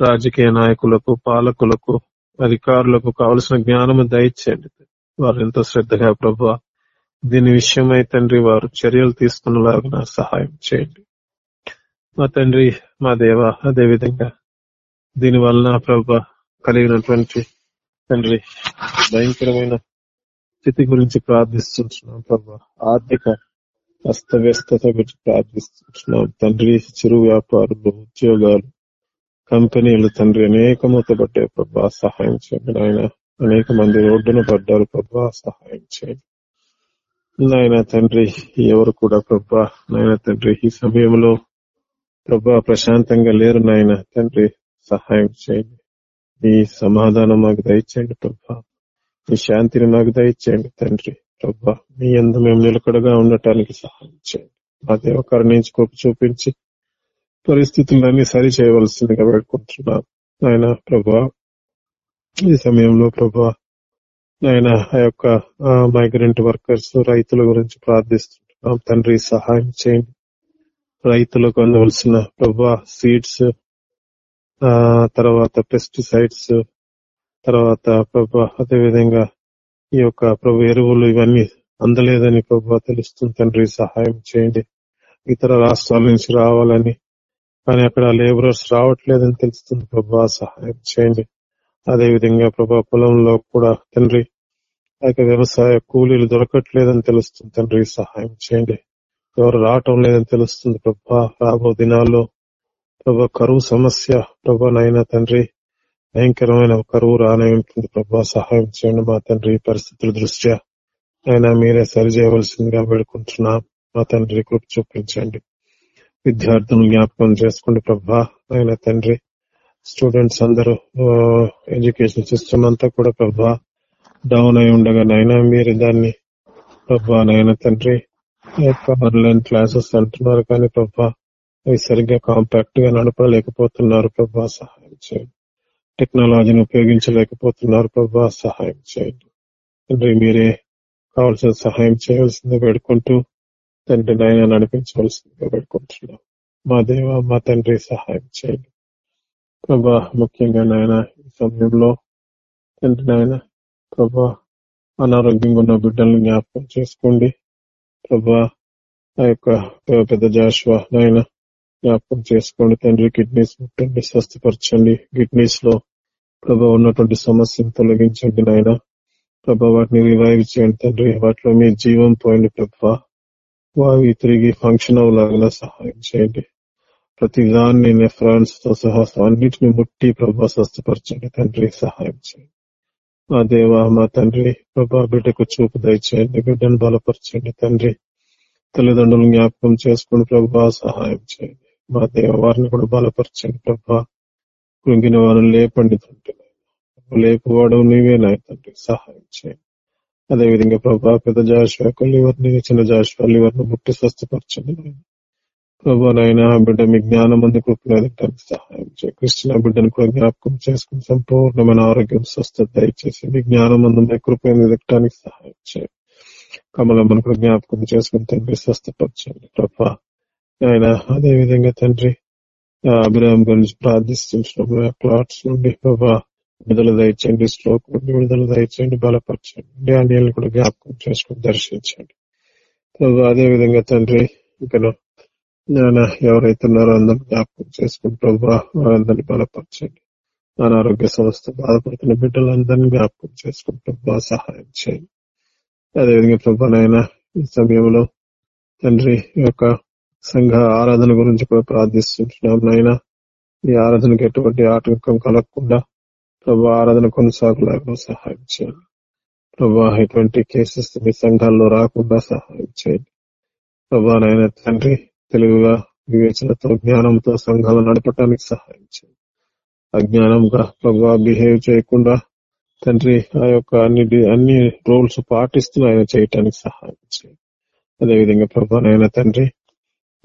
రాజకీయ నాయకులకు పాలకులకు అధికారులకు కావలసిన జ్ఞానము దయచేయండి వారు ఎంతో శ్రద్ధగా ప్రభా దీని విషయమై తండ్రి వారు చర్యలు తీసుకున్నలాగా సహాయం చేయండి. మా తండ్రి మా దేవ అదే విధంగా దీని వలన ప్రభా కలిగినటువంటి తండ్రి భయంకరమైన స్థితి గురించి ప్రార్థిస్తున్నాం ప్రభా. ఆర్థిక అస్తవ్యస్తత గురించి ప్రార్థిస్తున్నాం తండ్రి చిరు వ్యాపారులు ఉద్యోగాలు కంపెనీలు తండ్రి అనేక మూతపడ్డాయి ప్రభా సహాయం చేయండి. ఆయన అనేక మంది రోడ్డున పడ్డారు ప్రభా సహాయం చేయండి. నాయన తండ్రి ఎవరు కూడా ప్రభా నాయన తండ్రి ఈ సమయంలో ప్రభా ప్రశాంతంగా లేరు నాయన. తండ్రి సహాయం చేయండి. ఈ సమాధానం మాకు దయచేయండి ప్రభా. ఈ శాంతిని మాకు దయచేయండి తండ్రి. ప్రభా మీ అందు మేము నిలకడగా ఉండటానికి సహాయం చేయండి. మా దేవ కరుణించి కృప చూపించి పరిస్థితులన్నీ సరి చేయవలసిందిగా వేడుకుంటున్నాం. ఆయన ప్రభా ఈ సమయంలో ప్రభా ఆయన ఆ యొక్క మైగ్రెంట్ వర్కర్స్ రైతుల గురించి ప్రార్థిస్తున్నాం తండ్రి సహాయం చేయండి. రైతులకు అందవలసిన ప్రభా సీడ్స్ ఆ తర్వాత పెస్టిసైడ్స్ తర్వాత ప్రభా అదే విధంగా ఈ యొక్క ప్రభు ఎరువులు ఇవన్నీ అందలేదని ప్రభా తెలుస్తుంది. తండ్రి సహాయం చేయండి. ఇతర రాష్ట్రాల నుంచి రావాలని కానీ అక్కడ లేబరర్స్ రావట్లేదని తెలుస్తుంది. ప్రభా సహాయం చేయండి. అదే విధంగా ప్రభా పొలంలో కూడా తండ్రి ఆ యొక్క వ్యవసాయ కూలీలు దొరకట్లేదని తెలుస్తుంది. తండ్రి సహాయం చేయండి. ఎవరు రావటం లేదని తెలుస్తుంది ప్రభా. రాబో దినాల్లో ప్రభా కరువు సమస్య ప్రభా నైనా తండ్రి భయంకరమైన కరువు రానే ఉంటుంది ప్రభా. సహాయం చేయండి మా తండ్రి పరిస్థితుల దృష్ట్యా. అయినా మీరే సరి చేయవలసిందిగా వేడుకుంటున్నాం. మా తండ్రి కృప చూపించండి. విద్యార్థులను జ్ఞాపకం చేసుకోండి ప్రభా. ఆయన తండ్రి స్టూడెంట్స్ అందరూ ఎడ్యుకేషన్ సిస్టమ్ అంతా కూడా ప్రభా డౌన్ అయి ఉండగా నైనా మీరు దాన్ని ప్రభా నైనా తండ్రి ఆన్లైన్ క్లాసెస్ అంటున్నారు కానీ ప్రభా అవి సరిగ్గా కాంపాక్ట్గా నడపలేకపోతున్నారు ప్రభా సహాయం చేయండి. టెక్నాలజీని ఉపయోగించలేకపోతున్నారు ప్రభా సహాయం చేయండి. తండ్రి మీరే కావాల్సిన సహాయం చేయవలసిందిగా పెడుకుంటూ తండ్రి నాయన నడిపించవలసిందిగా పెడుకుంటున్నాం మా దేవ మా తండ్రి సహాయం చేయండి. ప్రభా ముఖ్యంగా నాయన ఈ సమయంలో తండ్రి నాయన ప్రభా అనారోగ్యంగా ఉన్న బిడ్డలను జ్ఞాపకం చేసుకోండి. ప్రభా ఆ యొక్క పెద్ద జాషువా నాయన జ్ఞాపకం చేసుకోండి. తండ్రి కిడ్నీస్ ముట్టండి స్వస్థపరచండి. కిడ్నీస్లో ప్రభా ఉన్నటువంటి సమస్యను తొలగించండి నాయన. ప్రభా వాటిని రివైవ్ చేయండి తండ్రి. వాటిలో మీ జీవం పోయింది ప్రభా. వావి తిరిగి ఫంక్షన్ అవ్వలాగా సహాయం చేయండి. ప్రతి దాన్ని నెఫ్రాన్స్తో సహా అన్నిటిని ముట్టి ప్రభా స్వస్థపరచండి. తండ్రి సహాయం చేయండి. మా దేవ మా తండ్రి ప్రభా బిడ్డకు చూపు దయచేయండి. బిడ్డను బలపరచండి. తండ్రి తల్లిదండ్రులు జ్ఞాపకం చేసుకుని ప్రభా సహాయం చేయండి. మా దేవ వారిని కూడా బలపరచండి ప్రభా. కృంగిన వారిని లేపండి తండ్రి. లేపువాడు నీవే నాయ తండ్రి. సహాయం చేయండి. అదేవిధంగా ప్రభా పెద్ద జాషువాకు లివర్ని చిన్న జాషువా లివర్ను ముట్టి స్వస్థపరచండి నాయన బిడ్డ మీ జ్ఞానం అందు కృపడానికి సహాయం చేయ. కృష్ణ బిడ్డను కూడా జ్ఞాపకం చేసుకుని సంపూర్ణమైన ఆరోగ్యం స్వస్థత దయచేసి మీ జ్ఞానం అందు మీ ఎదగటానికి సహాయం చేయ. కమలమ్మను కూడా జ్ఞాపకం చేసుకుని తండ్రి స్వస్థపరచండి. ప్రభా ఆయన అదే విధంగా తండ్రి అభిరామ్ గురించి ప్రార్థిస్తున్నాం ప్లాట్స్ నుండి ప్రభా విడుదల దయచేయండి. స్ట్రోక్ నుండి విడుదల దయచేయండి. బలపరచండి. డానియల్ని కూడా జ్ఞాపకం చేసుకుని దర్శించండి. ప్రభా అదే విధంగా తండ్రి ఇక్కడ నానా ఎవరైతే ఉన్నారో అందరూ జ్ఞాపకం చేసుకుని ప్రభా వారందరినీ బలపరచండి. అనారోగ్య సంస్థ బాధపడుతున్న బిడ్డలందరినీ జ్ఞాపకం చేసుకుని ప్రభా సహాయం చేయండి. అదేవిధంగా ప్రభా నాయన ఈ సమయంలో తండ్రి యొక్క సంఘ ఆరాధన గురించి కూడా ప్రార్థిస్తున్నాం నాయన. ఈ ఆరాధనకు ఎటువంటి ఆటంకం కలగకుండా ప్రభా ఆరాధన కొనసాగలేకుండా సహాయం చేయండి. ప్రభా ఎటువంటి కేసెస్ మీ సంఘాల్లో రాకుండా సహాయం చేయండి. ప్రభా నాయన తండ్రి తెలివిగా వివేచనతో జ్ఞానంతో సంఘాలు నడపడానికి సహాయం చేయండి అజ్ఞానంగా ప్రభా బిహేవ్ చేయకుండా తండ్రి ఆ యొక్క అన్ని అన్ని రూల్స్ పాటిస్తూ ఆయన చేయటానికి సహాయం చేయండి అదేవిధంగా ప్రభా నాయన తండ్రి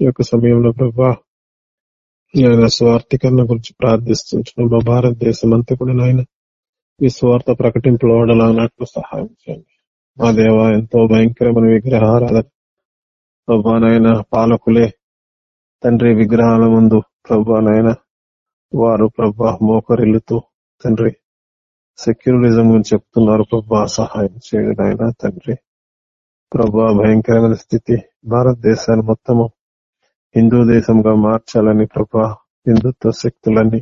ఈ యొక్క సమయంలో ప్రభా ఆయన స్వార్థీకరణ గురించి ప్రార్థిస్తున్నాం మా భారతదేశం అంతా కూడా నాయన ఈ స్వార్థ ప్రకటింపులో ఓడలాగినట్లు సహాయం చేయండి. మా దేవ ఎంతో భయంకరమైన విగ్రహారాధన ప్రభా నాయన పాలకులే తండ్రి విగ్రహాల ముందు ప్రభా నాయన వారు ప్రభా మోకరిల్లుతూ తండ్రి సెక్యులరిజం గురించి చెప్తున్నారు ప్రభా సహాయం చేయడం ఆయన తండ్రి. ప్రభా భయంకరమైన స్థితి భారతదేశాన్ని మొత్తము హిందూ దేశంగా మార్చాలని ప్రభా హిందుత్వ శక్తులన్నీ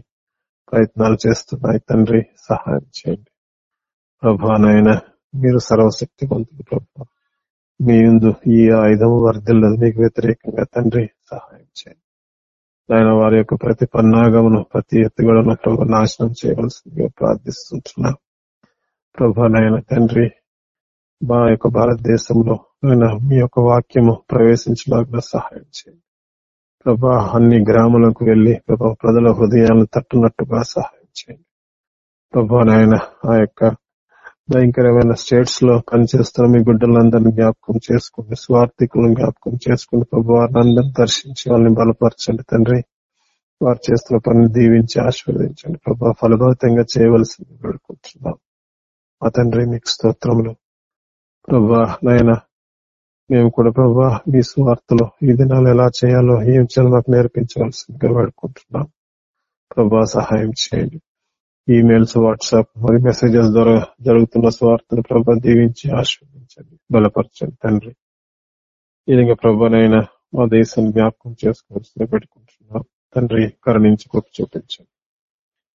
ప్రయత్నాలు చేస్తున్నాయి తండ్రి సహాయం చేయండి. ప్రభా నాయన మీరు సర్వశక్తి పొందుతుంది ప్రభా. మీ ముందు ఈ ఆయుధం వర్ధిల్లదు మీకు వ్యతిరేకంగా తండ్రి సహాయం చేయండి ఆయన వారి యొక్క ప్రతి పన్నాగమును ప్రతి ఎత్తుగడను ప్రభు నాశనం చేయవలసిందిగా ప్రార్థిస్తుంటున్నా ప్రభా నాయన తండ్రి మా యొక్క భారతదేశంలో ఆయన మీ యొక్క వాక్యము ప్రవేశించలాగా సహాయం చేయండి ప్రభా అన్ని గ్రామాలకు వెళ్ళి ప్రభా ప్రజల హృదయాలను తట్టునట్టుగా సహాయం చేయండి ప్రభా నాయన ఆ యొక్క భయంకరమైన స్టేట్స్లో పనిచేస్తున్న మీ బిడ్డలందరినీ జ్ఞాపకం చేసుకుని స్వార్థికులను జ్ఞాపకం చేసుకుని ప్రభు వారిని దర్శించి వాళ్ళని బలపరచండి తండ్రి. వారు చేస్తున్న పనిని దీవించి ఆశీర్వదించండి. ప్రభా ఫలభరితంగా చేయవలసింది వేడుకుంటున్నాం. మా తండ్రి మీకు స్తోత్రంలో ప్రభా నాయన మేము కూడా ప్రభా మీ స్వార్థలో ఈ దినాలు ఎలా చేయాలో ఏం చేయాలో మాకు నేర్పించవలసిందిగా వేడుకుంటున్నాం. ప్రభా సహాయం చేయండి. ఈమెయిల్స్ వాట్సాప్ మరి మెసేజెస్ ద్వారా జరుగుతున్న స్వార్థను ప్రభా దీవించి ఆశీర్వదించండి బలపరచండి తండ్రి. ఈ విధంగా ప్రభానైనా మా దేశాన్ని జ్ఞాపకం చేసుకోవాల్సింది పెట్టుకుంటున్నాం. తండ్రి కరుణించి కృప చూపించండి.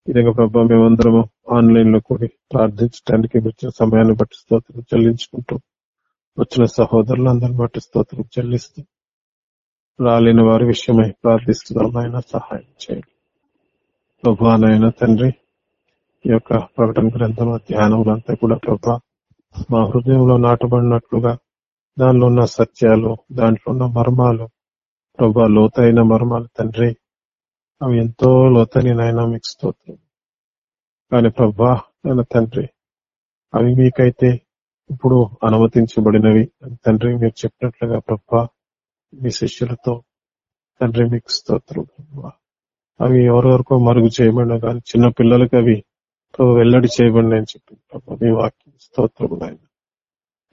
ఈ విధంగా ప్రభా మేమందరము ఆన్లైన్లో కూడి ప్రార్థించడానికి వచ్చిన సమయాన్ని బట్టి స్తోత్రం చెల్లించుకుంటూ వచ్చిన సహోదరులందరిని బట్టి స్తోత్రం చెల్లిస్తూ రాలేని వారి విషయమై ప్రార్థిస్తున్నాం. ఆయన సహాయం చేయండి. ప్రభానైనా తండ్రి ఈ యొక్క ప్రకటన గ్రంథం ధ్యానములంతా కూడా ప్రభా మా హృదయంలో నాటబడినట్లుగా దానిలో ఉన్న సత్యాలు దాంట్లో ఉన్న మర్మాలు ప్రభా లోతైన మర్మాలు తండ్రి అవి ఎంతో లోతని నాయన మీకు స్తోత్రం. కానీ ప్రభా నాయన తండ్రి అవి మీకైతే ఇప్పుడు అనుమతించబడినవి. తండ్రి మీరు చెప్పినట్లుగా ప్రభా మీ శిష్యులతో తండ్రి మీకు స్తోత్రం ప్రభా. అవి ఎవరెవరికో మరుగు చేయబడిన కానీ చిన్న పిల్లలకి అవి ప్రభు వెల్లడి చేయబడిన అని చెప్పి ప్రభా మీ వాక్యం స్తోత్రం నాయన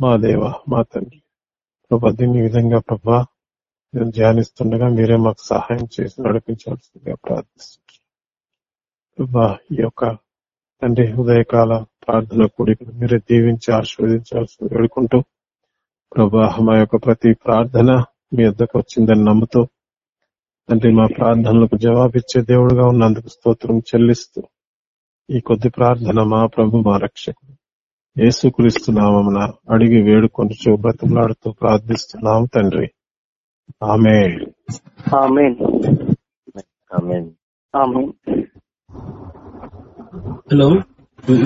మా దేవ మా తండ్రి ప్రభా దీన్ని ఈ విధంగా ప్రభా ధ్యానిస్తుండగా మీరే మాకు సహాయం చేసి నడిపించాల్సిందిగా ప్రార్థిస్తున్నాను ప్రభా ఈ యొక్క తండ్రి ఉదయకాల ప్రార్థన కూడికను మీరే దీవించి ఆశీర్వదించాల్సింది వేడుకుంటూ ప్రభా మా యొక్క ప్రతి ప్రార్థన మీ వద్దకు వచ్చిందని నమ్ముతూ తండ్రి మా ప్రార్థనలకు జవాబిచ్చే దేవుడుగా ఉన్నందుకు స్తోత్రం చెల్లిస్తూ ఈ కొద్ది ప్రార్థన మా ప్రభు మా రక్షకుడు. యేసుక్రీస్తు నామమున అడిగి వేడుకొని బ్రతిమలాడుతూ ప్రార్థిస్తున్నాం తండ్రి. ఆమె ఆమేన్. ఆమేన్. ఆమేన్. హలో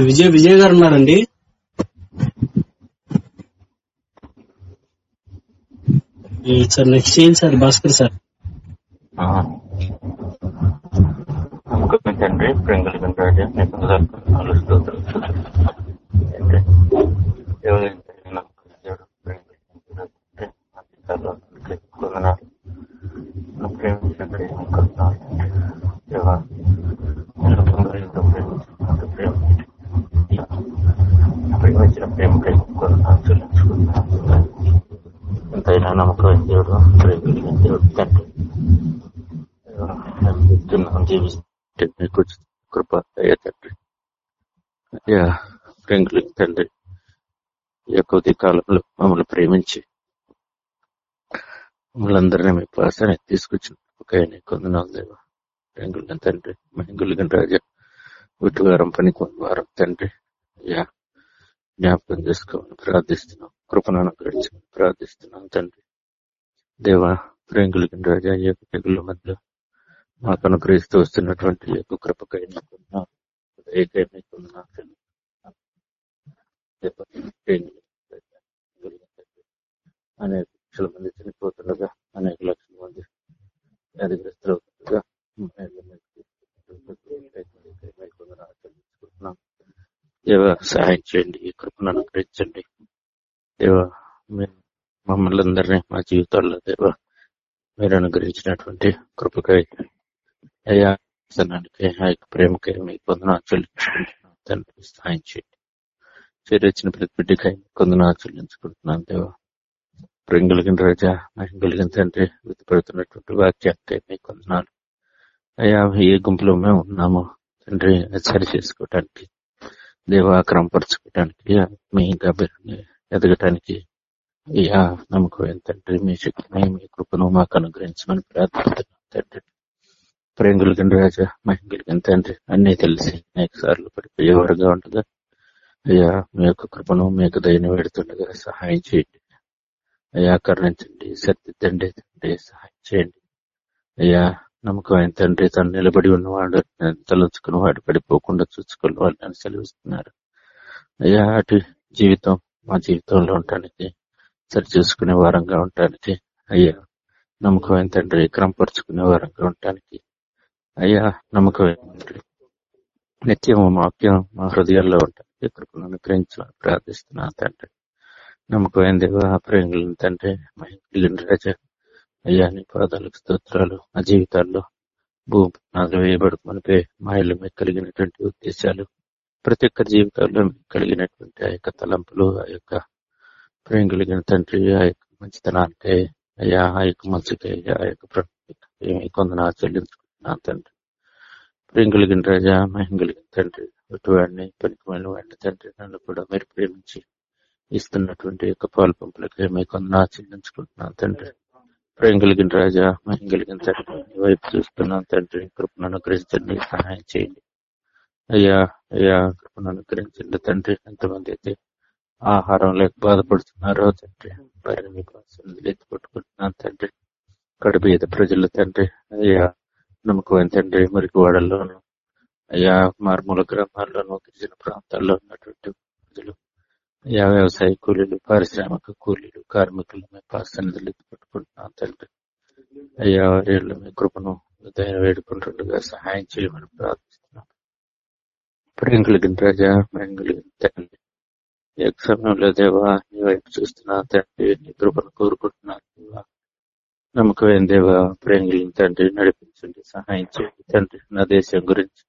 విజయ్ విజయ్ గారు ఉన్నారండి? ఈ సార్ నెక్స్ట్ చేయండి సార్ భాస్కర్ సార్? నమ్మకం తండ్రి ప్రేమ కలిగిన రాజా మీకు వందనాలు స్తోత్రాలు. తండ్రి, నమ్మకం దేవుడు, ఎంతైనా నమ్మకం దేవుడు ప్రేమ దేవుడు తండ్రి జీవిస్తున్నాం తండ్రి కృప అయ్యా తండ్రి. అయ్యా ప్రింగులు తండ్రి. ఈ యొక్క ఉదయ కాలంలో మమ్మల్ని ప్రేమించి మమ్మల్ని అందరినీ మీ పాసనే తీసుకొచ్చిన ఒక కొందనాలు దేవ. ప్రేంగులు తండ్రి మహింగులు రాజా. ఉట్టువారం పని వారం తండ్రి. అయ్యా జ్ఞాపకం చేసుకోమని ప్రార్థిస్తున్నాం. కృపను అనుగ్రహించమని ప్రార్థిస్తున్నాం తండ్రి. దేవ ప్రేంగులు రాజా ఈ యొక్క తెగుళ్ళ మధ్యలో మాకు అనుగ్రహిస్తూ వస్తున్నటువంటి యొక్క కృపకై నీకు వందనాలు. దయకై అనేక లక్షల మంది చనిపోతుండగా అనేక లక్షల మంది వ్యాధిగ్రస్తులు అవుతుండగా దేవ సహాయం చేయండి ఈ కృపను అనుగ్రహించండి దేవ మీ- మమ్మల్ని అందరినీ మా జీవితాల్లో దేవ మీరు అనుగ్రహించినటువంటి కృపకై అయ్యా సనానికి ఆ యొక్క ప్రేమకై మీకు వందనాలు చెల్లించుకుంటున్నాం తండ్రి సహాయం చేయండి. చేరొచ్చిన ప్రతి బిడ్డకై మీకు చెల్లించుకుంటున్నాను దేవా. ప్రేమ కలిగిన రాజా మహిమ కలిగిన తండ్రి వృత్తిపడుతున్నటువంటి వాక్యాలకై మీకు కొందనాలు అయ్యా ఏ గుంపులో మేము ఉన్నామో తండ్రి సరి చేసుకోవటానికి దేవా క్రమపరచుకోవటానికి ఆత్మీయంగా ఎదగటానికి అయ్యా నమ్మకం ఏంటంటే మీ శక్తిని మీ కృపను మాకు అనుగ్రహించమని ప్రార్థిస్తున్నాం తండ్రి. ప్రేమ కలిగిన రాజా మహిమ తండ్రి? అన్నీ తెలిసి అనేక సార్లు పడిపోయేవారుగా ఉండగా అయ్యా మీ యొక్క కృపను మీ యొక్క దయను పెడుతుండగా సహాయం చేయండి. అయ్యా కరుణించండి సర్దిద్దండి తండ్రి సహాయం చేయండి. అయ్యా నమ్మకమైన తండ్రి తను నిలబడి ఉన్నవాడు తలంచుకుని వాడు పడిపోకుండా చూసుకుని వాళ్ళని సెలవిస్తున్నారు. అయ్యా అటు జీవితం మా జీవితంలో ఉండటానికి సరి చూసుకునే వారంగా ఉండటానికి అయ్యా నమ్మకమైన తండ్రి క్రమపరుచుకునే వారంగా ఉండటానికి అయ్యా నమ్మకం నిత్యం మాప్యం వాక్యం మా హృదయాల్లో ఉంటాయి. కృపను అనుగ్రహించాలని ప్రార్థిస్తున్నా తండ్రి. నమ్మకమైన దేవ ప్రేంగులను తండ్రి మహిళ రాజా అయ్యా నీ పాదాలకు స్తోత్రాలు. మా జీవితాల్లో భూమి నాదులు వేయబడుకునిపై మా ఇల్లు మీకు కలిగినటువంటి ఉద్దేశాలు. ప్రతి ఒక్కరి జీవితాల్లో మీకు కలిగినటువంటి ఆ యొక్క తలంపులు ఆ యొక్క ప్రేమ కలిగిన తండ్రి ఆ యొక్క మంచితనానికి అయ్యా ఆ యొక్క మంచికి ఆ యొక్క కొందన చెల్లించు నా తండ్రి. ప్రేమ కలిగిన రాజా మహిమ కలిగిన తండ్రి వాడిని పనికిమైన వాడిని తండ్రి నన్ను కూడా మీరు ప్రేమించి ఇస్తున్నటువంటి యొక్క పాలు పంపులకి మీకు కొందరు చెల్లించుకుంటున్నాను తండ్రి. ప్రేమ కలిగిన రాజా మహిమ కలిగిన తండ్రి వైపు చూస్తున్నాను తండ్రి కృపను అనుగ్రహించండి సహాయం చేయండి. అయ్యా అయ్యా కృపను అనుగ్రహించండి తండ్రి. ఎంతమంది అయితే ఆహారం లేక బాధపడుతున్నారో తండ్రి భార్య మీకు ఎత్తి పట్టుకుంటున్నాను తండ్రి. కడుపు ప్రజలు తండ్రి. అయ్యా నమ్మకమైన తండ్రి మురికి వాడల్లోను అయ్యా మారుమూల గ్రామాల్లోనూ గిరిజన ప్రాంతాల్లో ఉన్నటువంటి ప్రజలు అయ్యా వ్యవసాయ కూలీలు పారిశ్రామిక కూలీలు కార్మికులు మీ పాసన్నిధులు పెట్టుకుంటున్నాం తండ్రి అయ్యా వారి మీ కృపను దయ వేడుకుంటుండగా సహాయం చేయమని ప్రార్థిస్తున్నాం. ప్రేమ కలిగిన రాజా ప్రేమ కలిగిన తండ్రి ఏ సమయంలో దేవా నీ వైపు చూస్తున్నా తండ్రి నీ కృపను కోరుకుంటున్నా దేవా. నమ్మకమైన దేవా ప్రేమ తండ్రి నడిపించండి సహాయం చేయండి తండ్రి నా దేశం గురించి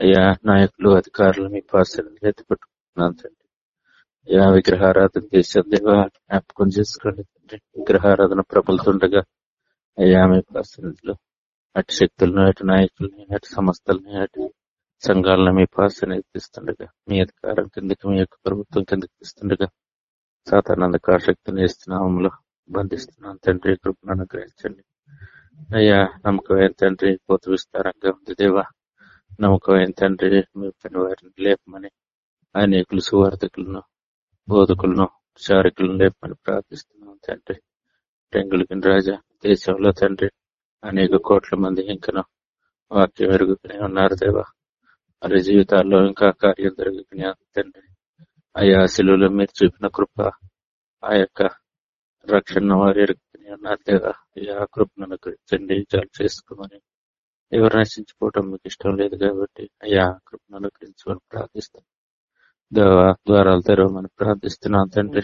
అయ్యా నాయకులు అధికారులు మీ పాసలను ఎత్తిపెట్టుకుంటున్నాను తండ్రి. అయ్యా విగ్రహారాధన దేశం దేవా జ్ఞాపకం చేసుకోండి తండ్రి. విగ్రహారాధన ప్రబలుతుండగా అయ్యా మీ పాసలు అటు శక్తులను అటు నాయకుల్ని అటు సంస్థలని అటు సంఘాలను మీ పాసన ఎత్తిస్తుండగా మీ అధికారం కిందకి మీ యొక్క ప్రభుత్వం కిందకి ఇస్తుండగా సాతానందక శక్తిని ఇస్తున్నాములో బంధిస్తున్నాను. తండ్రి కృపను అనుగ్రహించండి అయ్యా నమ్మకమైన తండ్రి పోత విస్తారంగా ఉంది దేవా. నమ్మకమైన తండ్రి మీ పని వారిని లేపమని అనేకులు సువార్థకులను బోధకులను చారకులను లేపమని ప్రార్థిస్తున్నాం తండ్రి. టెంగులకిన రాజా దేశంలో తండ్రి అనేక కోట్ల మంది ఇంకను వాక్యం ఎరుగుతూనే ఉన్నారు దేవా. వారి జీవితాల్లో ఇంకా కార్యం జరుగుతూనే తండ్రి. అయ్యా శిలువలో మీరు చూపిన కృప ఆ యొక్క రక్షణ వారి ఎరుగుతూనే ఉన్నారు దేవా అయ్యా కృపను అనుగ్రహించండి చాలు చేసుకోమని ఎవరు నశించుకోవటం మీకు ఇష్టం లేదు కాబట్టి అయ్యా కృపను అనుగ్రహించమని ప్రార్థిస్తాం దేవా ద్వారాలు తెరవమని ప్రార్థిస్తున్నాను తండ్రి.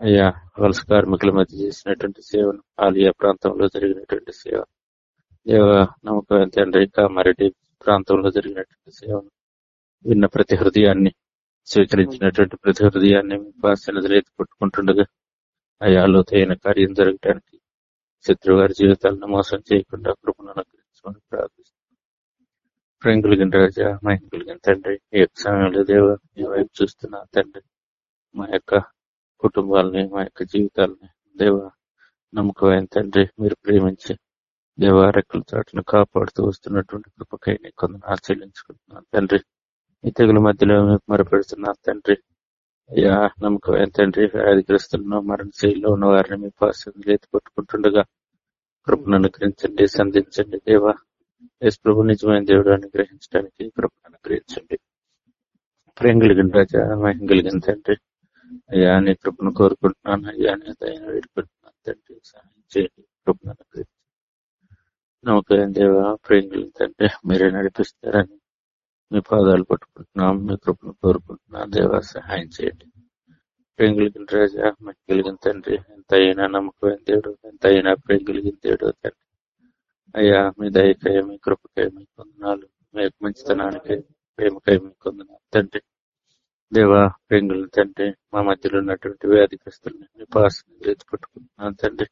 అయ్యా వలస కార్మికుల మధ్య చేసినటువంటి సేవను ఆలియా ప్రాంతంలో జరిగినటువంటి సేవ. దేవ నమ్మకం తండ్రి కామారెడ్డి ప్రాంతంలో జరిగినటువంటి సేవను విన్న ప్రతి హృదయాన్ని స్వీకరించినటువంటి ప్రతి హృదయాన్ని పాసనదులు ఎత్తి పట్టుకుంటుండగా అయ్యా లోతైన కార్యం జరగటానికి శత్రువారి జీవితాలను మోసం చేయకుండా కృపను అనుగ్రహించమని ప్రార్థిస్తున్నాం. ప్రేమ కలిగిన రాజా మహిమ కలిగిన తండ్రి ఈ యొక్క సమయంలో దేవ మీ వైపు చూస్తున్న తండ్రి మా యొక్క కుటుంబాలని మా యొక్క జీవితాలని దేవ నమ్మకమైన తండ్రి మీరు ప్రేమించి దేవ రెక్కల చాటును కాపాడుతూ వస్తున్నటువంటి కృపకై కొందరు ఆచరించుకుంటున్నాను తండ్రి ఈ తెగుల మధ్యలో మీకు మరపెడుతున్నాను తండ్రి అయ్యా నమ్మకం. ఏంటండ్రి వ్యాధిగ్రస్తులను మరణశైలిలో ఉన్న వారిని మీ పాసంలో ఎత్తి పట్టుకుంటుండగా కృపను అనుగ్రహించండి సంధించండి. దేవా ఎస్ ప్రభు నిజమైన దేవుడు అనుగ్రహించడానికి కృపను అనుగ్రహించండి ప్రేమ కలిగిన రాజా మహిం కలిగిన తండ్రి. అయ్యా నీ కృపను కోరుకుంటున్నాను. అయ్యా నీ దయన వేడుకుంటున్నాను. తండ్రి సహాయం చేయండి. కృపను అనుగ్రహించండి నమ్మకం దేవా ప్రేమ కలిగిన తండ్రి మీరే నడిపిస్తారని మీ పాదాలు పట్టుకుంటున్నాం మీ కృపను కోరుకుంటున్నాం. దేవా సహాయం చేయండి. ప్రేమ కలిగిన రాజా మీకు కలిగిన తండ్రి ఎంత అయినా నమ్మకమైన దేవుడు ఎంత అయినా ప్రేమ కలిగిన దేవుడు తండ్రి. అయ్యా మీ దయకై మీ కృపకాయ మీ కొందనాలు మీ యొక్క మంచితనానికి ప్రేమకాయ మీ కొందనాలు తండ్రి దేవా ప్రేంగులని తండ్రి మా మధ్యలో ఉన్నటువంటి వ్యాధిగ్రస్తుల్ని మీ పాసన పట్టుకుంటున్నాను తండ్రి.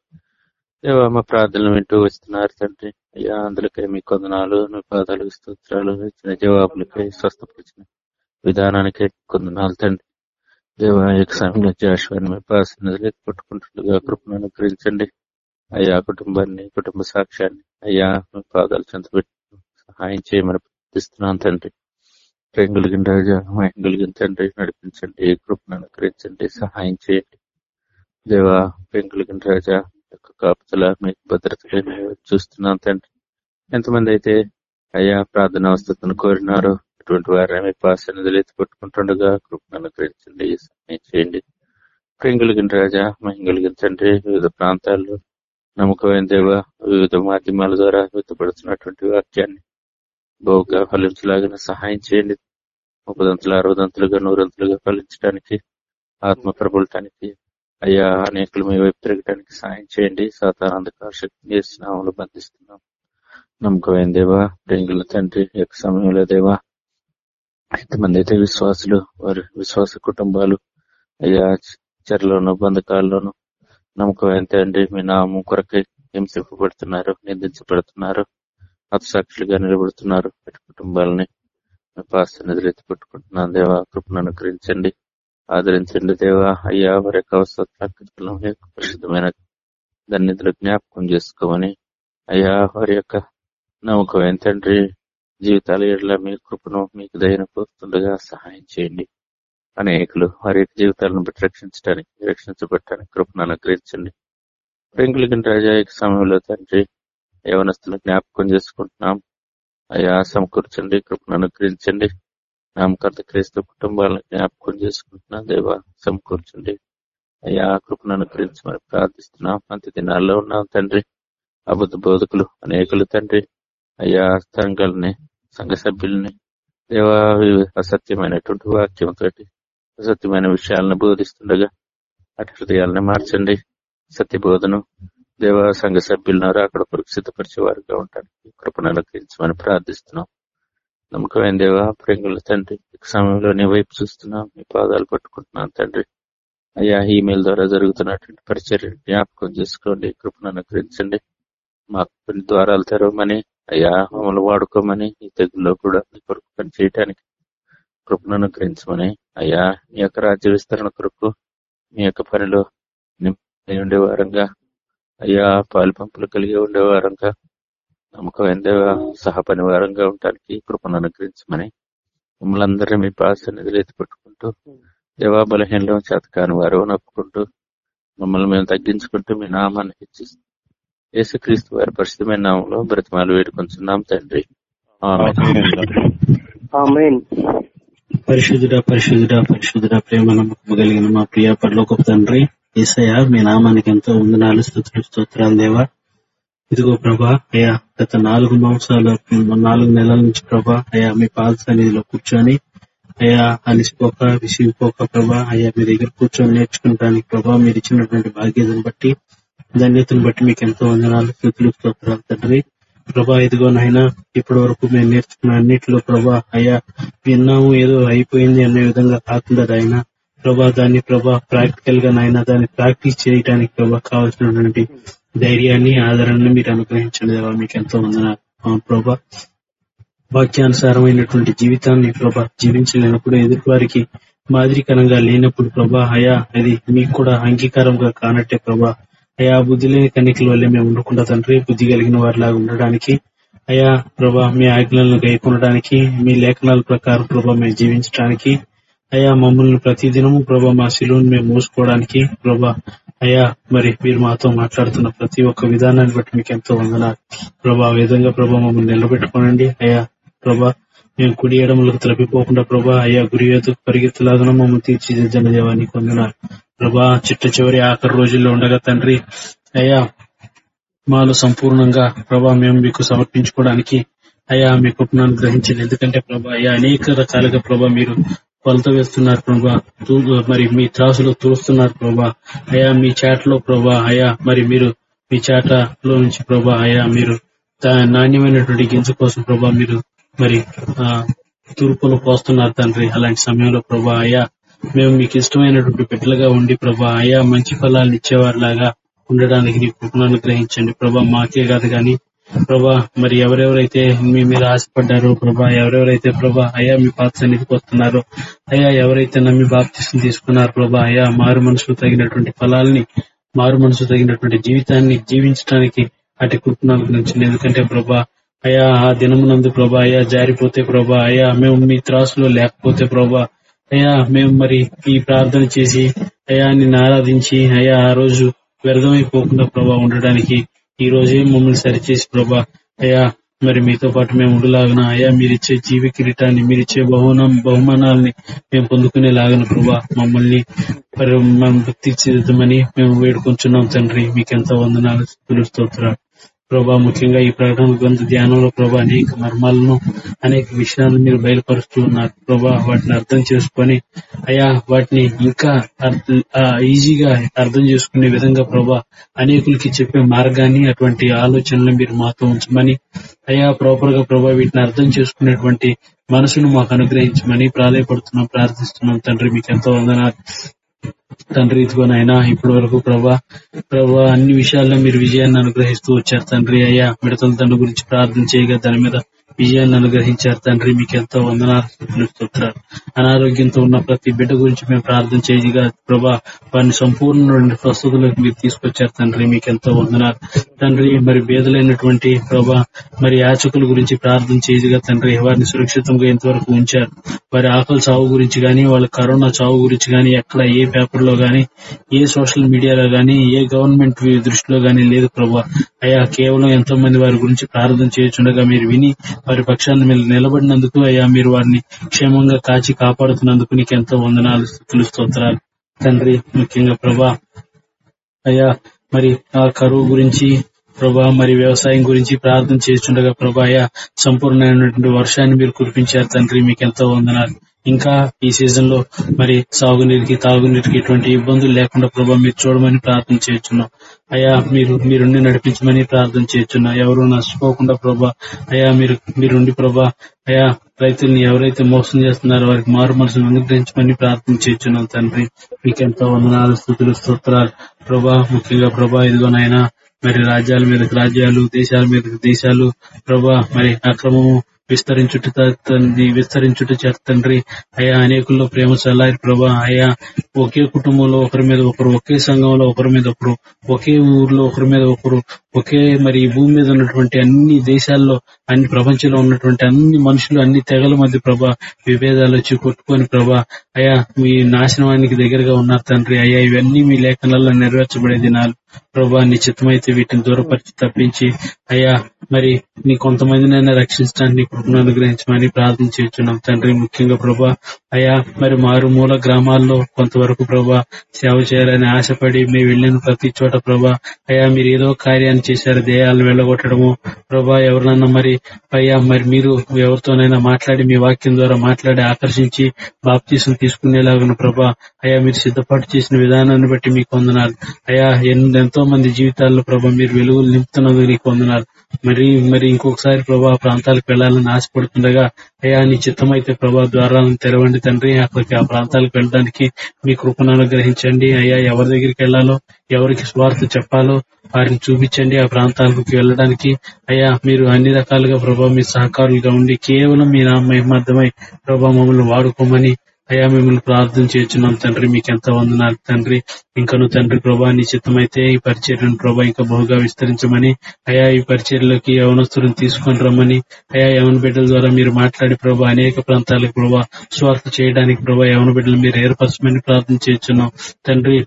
దేవా మా ప్రార్థనలు వింటూ వస్తున్నారు తండ్రి. అయ్యా అందులకై మీ కొందనాలు మీ పాదాలు స్తోత్రాలు ఇచ్చిన జవాబులకై స్వస్థపరిచిన విధానానికై కొందనాలు తండ్రి. దేవా యొక్క సమయంలో జాషువాన్ని మీ పాసన పట్టుకుంటుండగా కృపను అనుగ్రహించండి. అయ్యా కుటుంబాన్ని కుటుంబ సాక్ష్యాన్ని అయ్యా మీ పాదాలు చెంతపెట్టి సహాయం చేయమని ప్రార్థిస్తున్నాను తండ్రి. రెంగులిగిన రాజా మహింగులిగిన తండ్రి నడిపించండి కృపను అనుగ్రహించండి సహాయం చేయండి. దేవా పెంగులిగిన రాజా యొక్క కాపుతల మీకు భద్రతగా చూస్తున్నాం తండ్రి. ఎంతమంది అయితే అయ్యా ప్రార్థన అవస్థను కోరినారో అటువంటి వారిని మీ పాసనదులు ఎత్తి పెట్టుకుంటుండగా కృపను గ్రహించండి సహాయం చేయండి. ప్రేంగులిగిన రాజా మహింగులిగిన తండ్రి వివిధ ప్రాంతాల్లో నమ్మకమైన దేవ వివిధ మాధ్యమాల ద్వారా వ్యక్తపడుతున్నటువంటి వాక్యాన్ని బహుగా ఫలించలాగిన సహాయం చేయండి. ముప్పదంతులు అరవదంతులుగా నూరంతులుగా ఫలించడానికి ఆత్మ ప్రబలటానికి అయ్యా అనేకులు మీ వైపు తిరగడానికి సాయం చేయండి. సాతానందక శక్తిని చేస్తున్నాములు బంధిస్తున్నాం. నమ్మకమైన దేవా ప్రేంగుల తండ్రి యొక్క సమయంలో దేవా ఎంతమంది అయితే విశ్వాసులు వారి విశ్వాస కుటుంబాలు అయ్యా చర్యలోను బంధకాల్లోను నమ్మకమైన తండ్రి మీ నామం కొరకై హింసింపబడుతున్నారు నిందించబడుతున్నారు హతసాక్షులుగా నిలబడుతున్నారు అటు కుటుంబాలని పాస్తని ఎత్తి పెట్టుకుంటున్నాను దేవా కృపను అనుగ్రహించండి. ఆదరించండి దేవా. అయ్యా వారి యొక్క అవసరం పరిశుద్ధమైన ధన్యతలు జ్ఞాపకం చేసుకోమని. అయ్యా వారి యొక్క నమ్మకం తండ్రి? జీవితాల ఎట్లా? మీ కృపను మీకు దయను కోరుతుండగా సహాయం చేయండి. అనేకులు వారి యొక్క జీవితాలను బట్టి రక్షించడానికి రక్షించబట్టడానికి కృపను అనుగ్రహించండి. ప్రేంకులకి రాజా యొక్క సమయంలో తండ్రి యవనస్తులు జ్ఞాపకం చేసుకుంటున్నాం. అయ్యా సమకూర్చండి కృపను అనుగ్రహించండి. నామకర్త క్రీస్తు కుటుంబాలను జ్ఞాపకం చేసుకుంటున్నాం దేవా సమకూర్చండి. అయ్యా కృపను అనుగ్రహించమని ప్రార్థిస్తున్నాం. అంత దినాల్లో ఉన్నాం తండ్రి. అబద్ధ బోధకులు అనేకులు తండ్రి. అయ్యా సంఘాలని సంఘ సభ్యుల్ని దేవా అసత్యమైనటువంటి వాక్యంతో అసత్యమైన విషయాలను బోధిస్తుండగా అటు హృదయాలను మార్చండి. సత్య బోధను దేవ సంఘ సభ్యులను అక్కడ కొరకు సిద్ధపరిచే వారుగా ఉంటానికి కృపను అనుగ్రహించమని ప్రార్థిస్తున్నాం. నమ్మకమైన దేవ ప్రేంగుల తండ్రి సమయంలో నీ వైపు చూస్తున్నాం మీ పాదాలు పట్టుకుంటున్నాను తండ్రి. అయ్యా ఈమెయిల్ ద్వారా జరుగుతున్నటువంటి పరిచర్య జ్ఞాపకం చేసుకోండి కృపను అనుగ్రహించండి. మాకు కొన్ని ద్వారాలు తెరవమని అయ్యా మమ్మల్ని వాడుకోమని ఈ తెగుల్లో కూడా మీ కొరకు పని చేయటానికి కృపను అనుగ్రహించమని అయ్యా మీ యొక్క రాజ్య విస్తరణ కొరకు మీ యొక్క పనిలో ఉండే వారంగా అయ్యా పాలు పంపులు కలిగి ఉండే వారంగా నమ్మకమైన దేవ సహ పని వారంగా ఉండటానికి కృపను అనుగ్రహించమని మమ్మల్ని అందరినీ మీ పాస్ అనేది ఎత్తి పట్టుకుంటూ దేవా బలహీనలో చేతకాని వారు నొప్పుకుంటూ మమ్మల్ని మేము తగ్గించుకుంటూ మీ నామాన్ని హెచ్చిస్తాం యేసుక్రీస్తు వారి పరిశుద్ధమైన నామంలో బ్రతిమాలు వేడుకొంచున్నాం తండ్రి ఆమేన్ పరిశుద్ధుడ పరిశుద్ధుడ పరిశుద్ధుడ ప్రేమ నమ్మకం కలిగిన మా ప్రియ పరలోక తండ్రి ఏసయ్య మీ నామానికి ఎంతో వందనాలు స్థుతులు స్తోత్రాలు దేవా ఇదిగో ప్రభా అయ్యా గత నాలుగు మాంసాల నాలుగు నెలల నుంచి ప్రభా అయ్యా మీ పాద సన్నిధిలో కూర్చొని అయ్యా అలిసిపోక విసిగిపోక ప్రభా అయ్యా మీ దగ్గర కూర్చొని నేర్చుకుంటానికి ప్రభా మీరు ఇచ్చినటువంటి భాగ్యతను బట్టి ధన్యతను బట్టి మీకు ఎంతో వందనాలు స్థుతులు స్తోత్రాలు తండ్రి. ప్రభా ఇదిగో నాయన ఇప్పటి వరకు మేము నేర్చుకున్న అన్నిటిలో ప్రభా అయ్యా విన్నాము ఏదో అయిపోయింది అనే విధంగా కాకుండా ఆయన ప్రభా దాన్ని ప్రభా ప్రాక్టికల్గా నాయన దాన్ని ప్రాక్టీస్ చేయడానికి ప్రభా కావాల్సినటువంటి ధైర్యాన్ని ఆదరణని మీరు అనుగ్రహించండి దేవా. మీకు ఎంతో వందనాలు. ఆ ప్రభా వాక్యానుసారమైనటువంటి జీవితాన్ని ప్రభా జీవించలేనప్పుడు ఎదుటి వారికి మాదిరికరంగా లేనప్పుడు ప్రభా అయా అది మీకు కూడా అంగీకారంగా కానట్టే ప్రభా. అయా బుద్ధి లేని కన్నికల వల్లే మేము ఉండకుండా తండ్రి బుద్ధి కలిగిన వారిలాగా ఉండడానికి అయా ప్రభా మీ ఆజ్ఞలను గైకొనడానికి మీ లేఖనాల ప్రకారం ప్రభా మేము జీవించడానికి అయ్యా మమ్మల్ని ప్రతిదినము ప్రభా మా శిలువును మేము మూసుకోవడానికి ప్రభా అయ్యా మరి మీరు మాతో మాట్లాడుతున్న ప్రతి ఒక్క విధానాన్ని బట్టి మీకు ఎంతో వందనాలు. ప్రభా విధంగా ప్రభా మమ్మల్ని నిలబెట్టుకోనండి. అయ్యా ప్రభా మేము కుడి ఎడములకు తలపిపోకుండా ప్రభా అయ్యా గురి ఎదుకు పరిగెత్తులాగా మమ్మల్ని తీర్చిదిద్దని దేవాన్ని కొందనాలు ప్రభా చిట్ట చివరి ఆఖరి రోజుల్లో ఉండగా తండ్రి అయ్యా మాలో సంపూర్ణంగా ప్రభా మేము మీకు సమర్పించుకోవడానికి అయ్యా మీ కృపణను గ్రహించండి ఎందుకంటే ప్రభా అయ్యా అనేక రకాలుగా ప్రభా మీరు కొలత వేస్తున్నారు ప్రభా. మరి మీ త్రాసులో తూస్తున్నారు ప్రభా. అయా మీ చాటలో ప్రభా అయా మరి మీరు మీ చాటలో నుంచి ప్రభా అయా మీరు నాణ్యమైనటువంటి గింజ కోసం ప్రభా మీరు మరి ఆ తూర్పును పోస్తున్నారు తండ్రి. అలాంటి సమయంలో ప్రభా అయా మేము మీకు ఇష్టమైనటువంటి బిడ్డలుగా ఉండి ప్రభా అయా మంచి ఫలాలను ఇచ్చేవారిలాగా ఉండడానికి నీ కృపను అనుగ్రహించండి. ప్రభా మాకే కాదు కానీ ప్రభా మరి ఎవరెవరైతే మీ మీద ఆశపడ్డారో ప్రభా ఎవరెవరైతే ప్రభా అయా మీ పాత సన్నిధికి వస్తున్నారో అయా ఎవరైతే నమ్మి బాప్తిసం తీసుకున్నారు ప్రభా అయా మారు మనసుకు తగినటువంటి ఫలాల్ని మారు మనసు తగినటువంటి జీవితాన్ని జీవించడానికి అటు కుటుంబాలకు నుంచి ఎందుకంటే ప్రభా అయా ఆ దినమునందు ప్రభా అయా జారిపోతే ప్రభా అయా మేము మీ త్రాసులో లేకపోతే ప్రభా అయా మేము మరి ఈ ప్రార్థన చేసి అయా నిన్ను ఆరాధించి అయా ఆ రోజు వ్యర్థమైపోకుండా ప్రభా ఉండడానికి ఈ రోజే మమ్మల్ని సరిచేసి ప్రభా అయ్యా మరి మీతో పాటు మేము ఉండలాగన అయ్యా మీరిచ్చే జీవి కిరీటాన్ని మీరిచ్చే బహుమానం బహుమానాల్ని మేము పొందుకునేలాగన ప్రభా మమ్మల్ని మరి తీర్చిదిద్దమని మేము వేడుకుంటున్నాం తండ్రి. మీకెంత వందనాలు స్తుతులు, స్తోత్రాలు. ప్రభా ముఖ్యంగా ఈ ప్రకటన గ్రంథ ధ్యానంలో ప్రభా అనేక మర్మాలను అనేక విషయాలను మీరు బయలుపరుస్తూ ఉన్నారు. ప్రభా వాటిని అర్థం చేసుకొని అయా వాటిని ఇంకా ఈజీగా అర్థం చేసుకునే విధంగా ప్రభా అనేకులకి చెప్పే మార్గాన్ని అటువంటి ఆలోచనలు మీరు మాతో ఉంచమని అయా ప్రాపర్గా ప్రభా వీటిని అర్థం చేసుకునేటువంటి మనసును మాకు అనుగ్రహించమని ప్రాధాయపడుతున్నాం ప్రార్థిస్తున్నాం. తండ్రి మీకు ఎంతో వందనాలు. తండ్రి ఇదిగోనైనా ఇప్పటి వరకు ప్రభా ప్రభా అన్ని విషయాల్లో మీరు విజయాన్ని అనుగ్రహిస్తూ వచ్చారు తండ్రి అయ్యా. మిడతల తండ్రి గురించి ప్రార్థన చేయగా దాని మీద విజయాన్ని అనుగ్రహించారు తండ్రి. మీకు ఎంతో వందనాలు స్తోత్రాలు అనారోగ్యంతో ఉన్న ప్రతి బిడ్డ గురించి మేము ప్రార్థన చేయగా ప్రభా వారిని సంపూర్ణ ప్రస్తుతులకు మీరు తీసుకొచ్చారు తండ్రి. మీకు ఎంతో వందనాలు. తండ్రి మరి భేదలైనటువంటి ప్రభా మరి యాచకుల గురించి ప్రార్థన చేయగా తండ్రి వారిని సురక్షితంగా ఇంతవరకు ఉంచారు. వారి ఆకలి చావు గురించి గాని వాళ్ళ కరోనా చావు గురించి గాని ఎక్కడ ఏ పేపర్లో గాని ఏ సోషల్ మీడియాలో గానీ ఏ గవర్నమెంట్ దృష్టిలో గానీ లేదు ప్రభా. అయ్యా కేవలం ఎంతో మంది వారి గురించి ప్రార్థన చేయుచుండగా మీరు విని వారి పక్షాన్ని మీరు నిలబడినందుకు అయ్యా మీరు వారిని క్షేమంగా కాచి కాపాడుతున్నందుకు నీకు ఎంతో వందనాలు స్థుతులు స్తోత్రాలు. తండ్రి ముఖ్యంగా ప్రభా అయ్యా మరి ఆ కరువు గురించి ప్రభా మరి వ్యవసాయం గురించి ప్రార్థన చేస్తుండగా ప్రభా అయ్యా సంపూర్ణమైనటువంటి వర్షాన్ని మీరు కురిపించారు తండ్రి మీకు ఎంతో వందనాలు. ఇంకా ఈ సీజన్లో మరి సాగునీటికి తాగునీటికి ఎటువంటి ఇబ్బందులు లేకుండా ప్రభా మీరు చూడమని ప్రార్థన చేస్తున్నాం అయ్యా మీరు మీరుండి నడిపించమని ప్రార్థన చేస్తున్నాం ఎవరు నష్టపోకుండా ప్రభా అయ్యా మీరు మీరుండి ప్రభా అయ్యా రైతుల్ని ఎవరైతే మోసం చేస్తున్నారో వారికి మారు మనసును అనుగ్రహించమని ప్రార్థన చేస్తున్నాం తండ్రి. మీకెంతో వందనాలు స్థుతులు స్తోత్రాలు. ప్రభా ముఖ్యంగా ప్రభా ఇదిగోనైనా మరి రాజ్యాల మీదకి రాజ్యాలు దేశాల మీదకి దేశాలు ప్రభా మరి అక్రమము విస్తరించుట తండ్రి విస్తరించుట చేత తండ్రి. అయా అనేకుల్లో ప్రేమ చల్లారి ప్రభా. అయా ఒకే కుటుంబంలో ఒకరి మీద ఒకరు ఒకే సంఘంలో ఒకరి మీద ఒకరు ఒకే ఊర్లో ఒకరి మీద ఒకరు ఒకే మరి భూమి మీద ఉన్నటువంటి అన్ని దేశాల్లో అన్ని ప్రపంచంలో ఉన్నటువంటి అన్ని మనుషులు అన్ని తెగల మధ్య ప్రభా విభేదాలు వచ్చి కొట్టుకొని ప్రభా అయా మీ నాశనానికి దగ్గరగా ఉన్నారు తండ్రి. అయ్యా ఇవన్నీ మీ లేఖనాల్లో నెరవేర్చబడే దినాలు. ప్రభా నిశ్చితమైతే చిత్తమైతే వీటిని దూరపరిచి తప్పించి అయ్యా మరి నీ కొంతమందినైనా రక్షించడానికి కృపను అనుగ్రహించమని ప్రార్థన చేస్తున్నాం. తండ్రి ముఖ్యంగా ప్రభా అయ్యా మరి మారుమూల గ్రామాల్లో కొంతవరకు ప్రభా సేవ చేయాలని ఆశపడి మేము వెళ్ళిన ప్రతి చోట ప్రభా అయ్యా మీరు ఏదో కార్యాన్ని చేశారు దేయాలను వెళ్ళగొట్టడము. ప్రభా ఎవరినన్నా మరి అయ్యా మరి మీరు ఎవరితోనైనా మాట్లాడి మీ వాక్యం ద్వారా మాట్లాడి ఆకర్షించి బాప్తీసం తీసుకునేలాగా ప్రభా అయ్యా మీరు సిద్ధపాటు చేసిన విధానాన్ని బట్టి మీకు వందనాలు. అయ్యా ఎంతో మంది జీవితాల్లో ప్రభా మీరు వెలుగులు నింపుతున్నందుకు నీకు వందనాలు. మరి మరి ఇంకొకసారి ప్రభా ప్రాంతాలకు వెళ్ళాలని ఆశపడుతుండగా అయ్యా నీ చిత్తమైతే ప్రభా ద్వారాలను తెరవండి తండ్రి అక్కడికి ఆ ప్రాంతాలకు వెళ్ళడానికి మీ కృపను అనుగ్రహించండి. అయ్యా ఎవరి దగ్గరికి వెళ్ళాలో ఎవరికి స్వార్థ చెప్పాలో వారిని చూపించండి. ఆ ప్రాంతాలకు వెళ్ళడానికి అయ్యా మీరు అన్ని రకాలుగా ప్రభా మీ సహకారులుగా ఉండి కేవలం మీ నామ మహిమార్థమై ప్రభా మమ్మల్ని వాడుకోమని అయ్యా మిమ్మల్ని ప్రార్థన చేస్తున్నాం తండ్రి. మీకు ఎంత వందనాలు తండ్రి. ఇంకను తండ్రి ప్రభా నీ చిత్తమైతే ఈ పరిచర్యను ప్రభా ఇంకా బహుగా విస్తరించమని. అయా ఈ పరిచర్యలోకి యవనస్తులను తీసుకొని రమ్మని. అయా యవన బిడ్డల ద్వారా మీరు మాట్లాడి ప్రభా అనేక ప్రాంతాలకు ప్రభా స్వార్థ చేయడానికి ప్రభా యవన బిడ్డలు మీరు ఏర్పరచమని ప్రార్థన చేస్తున్నాం తండ్రి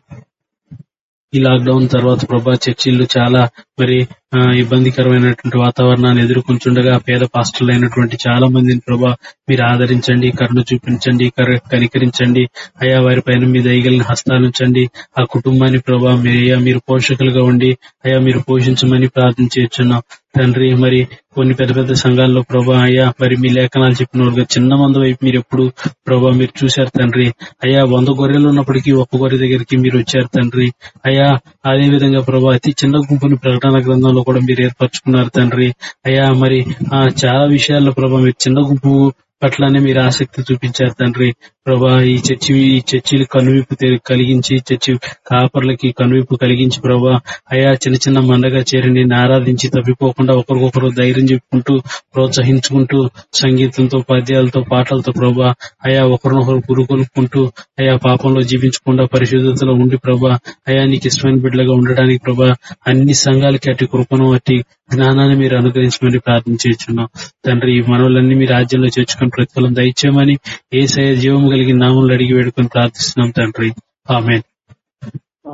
ఈ లాక్డౌన్ తర్వాత ప్రభా చర్చిలు చాలా మరి ఆ, ఇబ్బందికరమైనటువంటి వాతావరణాన్ని ఎదుర్కొంటుండగా పేద పాస్టర్లు అయినటువంటి చాలా మందిని ప్రభా మీరు ఆదరించండి కరుణ చూపించండి కర- కనికరించండి అయా వారి పైన మీ దయగలిని హస్తాలుంచండి ఆ కుటుంబాన్ని ప్రభా మీరు అయ్యా మీరు పోషకులుగా ఉండి అయా మీరు పోషించమని ప్రార్థన చేస్తున్నాం తండ్రి మరి కొన్ని పెద్ద పెద్ద సంఘాల్లో ప్రభా అయ్యా మరి మీ లేఖనాలు చెప్పిన చిన్న మంది వైపు మీరు ఎప్పుడు ప్రభా మీరు చూశారు తండ్రి. అయ్యా వంద గొర్రెలు ఉన్నప్పటికీ ఒక్క గొర్రె దగ్గరికి మీరు వచ్చారు తండ్రి. అయ్యా అదే విధంగా ప్రభా అతి చిన్న గుంపుని ప్రకటన గ్రంథంలో కూడా మీరు ఏర్పరచుకున్నారు తండ్రి. అయ్యా మరి ఆ చాలా విషయాల్లో ప్రభా మీరు చిన్న గుంపు పట్లనే మీరు ఆసక్తి చూపించారు తండ్రి. ప్రభా ఈ చర్చి ఈ చర్చిలు కనువిప్పు కలిగించి చర్చి కాపర్లకి కనువిప్పు కలిగించి ప్రభా. అయా చిన్న చిన్న మండగా చేరిని ఆరాధించి తప్పిపోకుండా ఒకరికొకరు ధైర్యం చెప్పుకుంటూ ప్రోత్సహించుకుంటూ సంగీతంతో పద్యాలతో పాటలతో ప్రభా. అయా ఒకరినొకరు పురుకొలుపుకుంటూ అయా పాపంలో జీవించకుండా పరిశుద్ధతలో ఉండి ప్రభా. అయా నీకు ఇష్టమైన బిడ్డలుగా ఉండడానికి ప్రభా అన్ని సంఘాలకి అట్టి కృపను అట్టి జ్ఞానాన్ని మీరు అనుగ్రహించమని ప్రార్థన చేస్తున్నాం. తండ్రి ఈ మనవులన్నీ మీ రాజ్యంలో చేర్చుకొని ప్రతిఫలం దయచేయమని ఏ జీవము కలిగిన నామంలో అడిగి వేడుకొని ప్రార్థిస్తున్నాం తండ్రి. ఆమె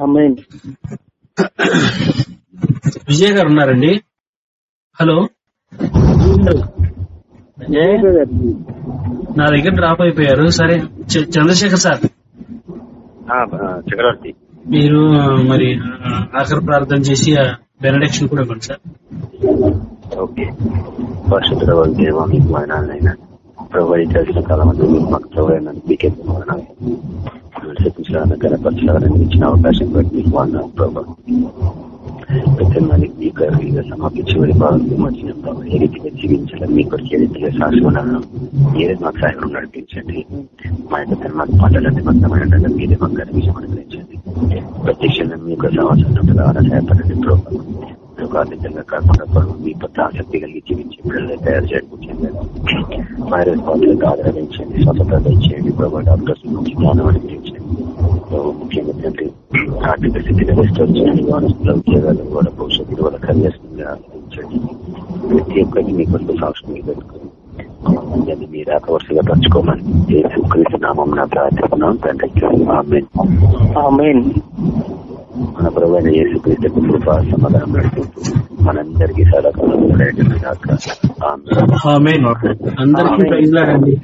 ఆమేన్. విజయ్ గారు ఉన్నారండి? హలో? నా దగ్గర డ్రాప్ అయిపోయారు. సరే చ- చంద్రశేఖర్ సార్. చక్రవర్తి. మీరు మరి ఆఖరి ప్రార్థన చేసి బెనడక్షన్ కూడా ఇవ్వండి సార్. ఓకే. పరిశుద్ధ దేవ మీకు వదనాలైనా ప్రభు ఈ కాలం మాకు ప్రభు మీకే వదనాలు గణపరచాలని ఇచ్చిన అవకాశం బట్టి మీకు వదనాలు ప్రభు ప్రతి మందికి మీ సమాపించి వెళ్ళి బాగుంది. మధ్యన ప్రభు ఏ రీతిగా జీవించాలని మీ కొరకు ఏ రీతిగా సాక్షి ఏ మాకు సాయం నడిపించండి. మా యొక్క మాకు పంటలన్నీ మొత్తమైన మీరే మాకు కనిపించమని అనుగ్రహించండి ప్రత్యక్షంగా మీ యొక్క సంవత్సరం సహాయపడండి. ప్రభు నిజంగా కాకుండా ప్రభు మీ పట్ల ఆసక్తి కలిగి జీవించి పిల్లల్ని తయారు చేయడానికి వైరస్ బాధలకు ఆదరించండి స్వతంత్రత ఇచ్చేయండి ప్రభు డాక్టర్స్ నుంచి జ్ఞానం అనిపించండి ప్రభు ముఖ్యంగా తండ్రి ఆర్థిక స్థితిని రెస్టోర్ చేయండి వారసుల ఉద్యోగాలు కూడా భవిష్యత్తు వాళ్ళ కరియర్స్ ఆనందించండి ప్రతి ఒక్కరికి మీ కొరకు సాక్షి పెట్టుకుని అందరినీ మీరు వరుసగా పంచుకోమని ఏ క్రీస్తు నామం నా ప్రార్థిస్తున్నాం. తండ్రి ఆమెన్. మన ప్రభుత్వ యేసు క్రీస్తు కృప సమాధానం నడిపిస్తూ మనందరికీ సదాకాలం. అందరికీ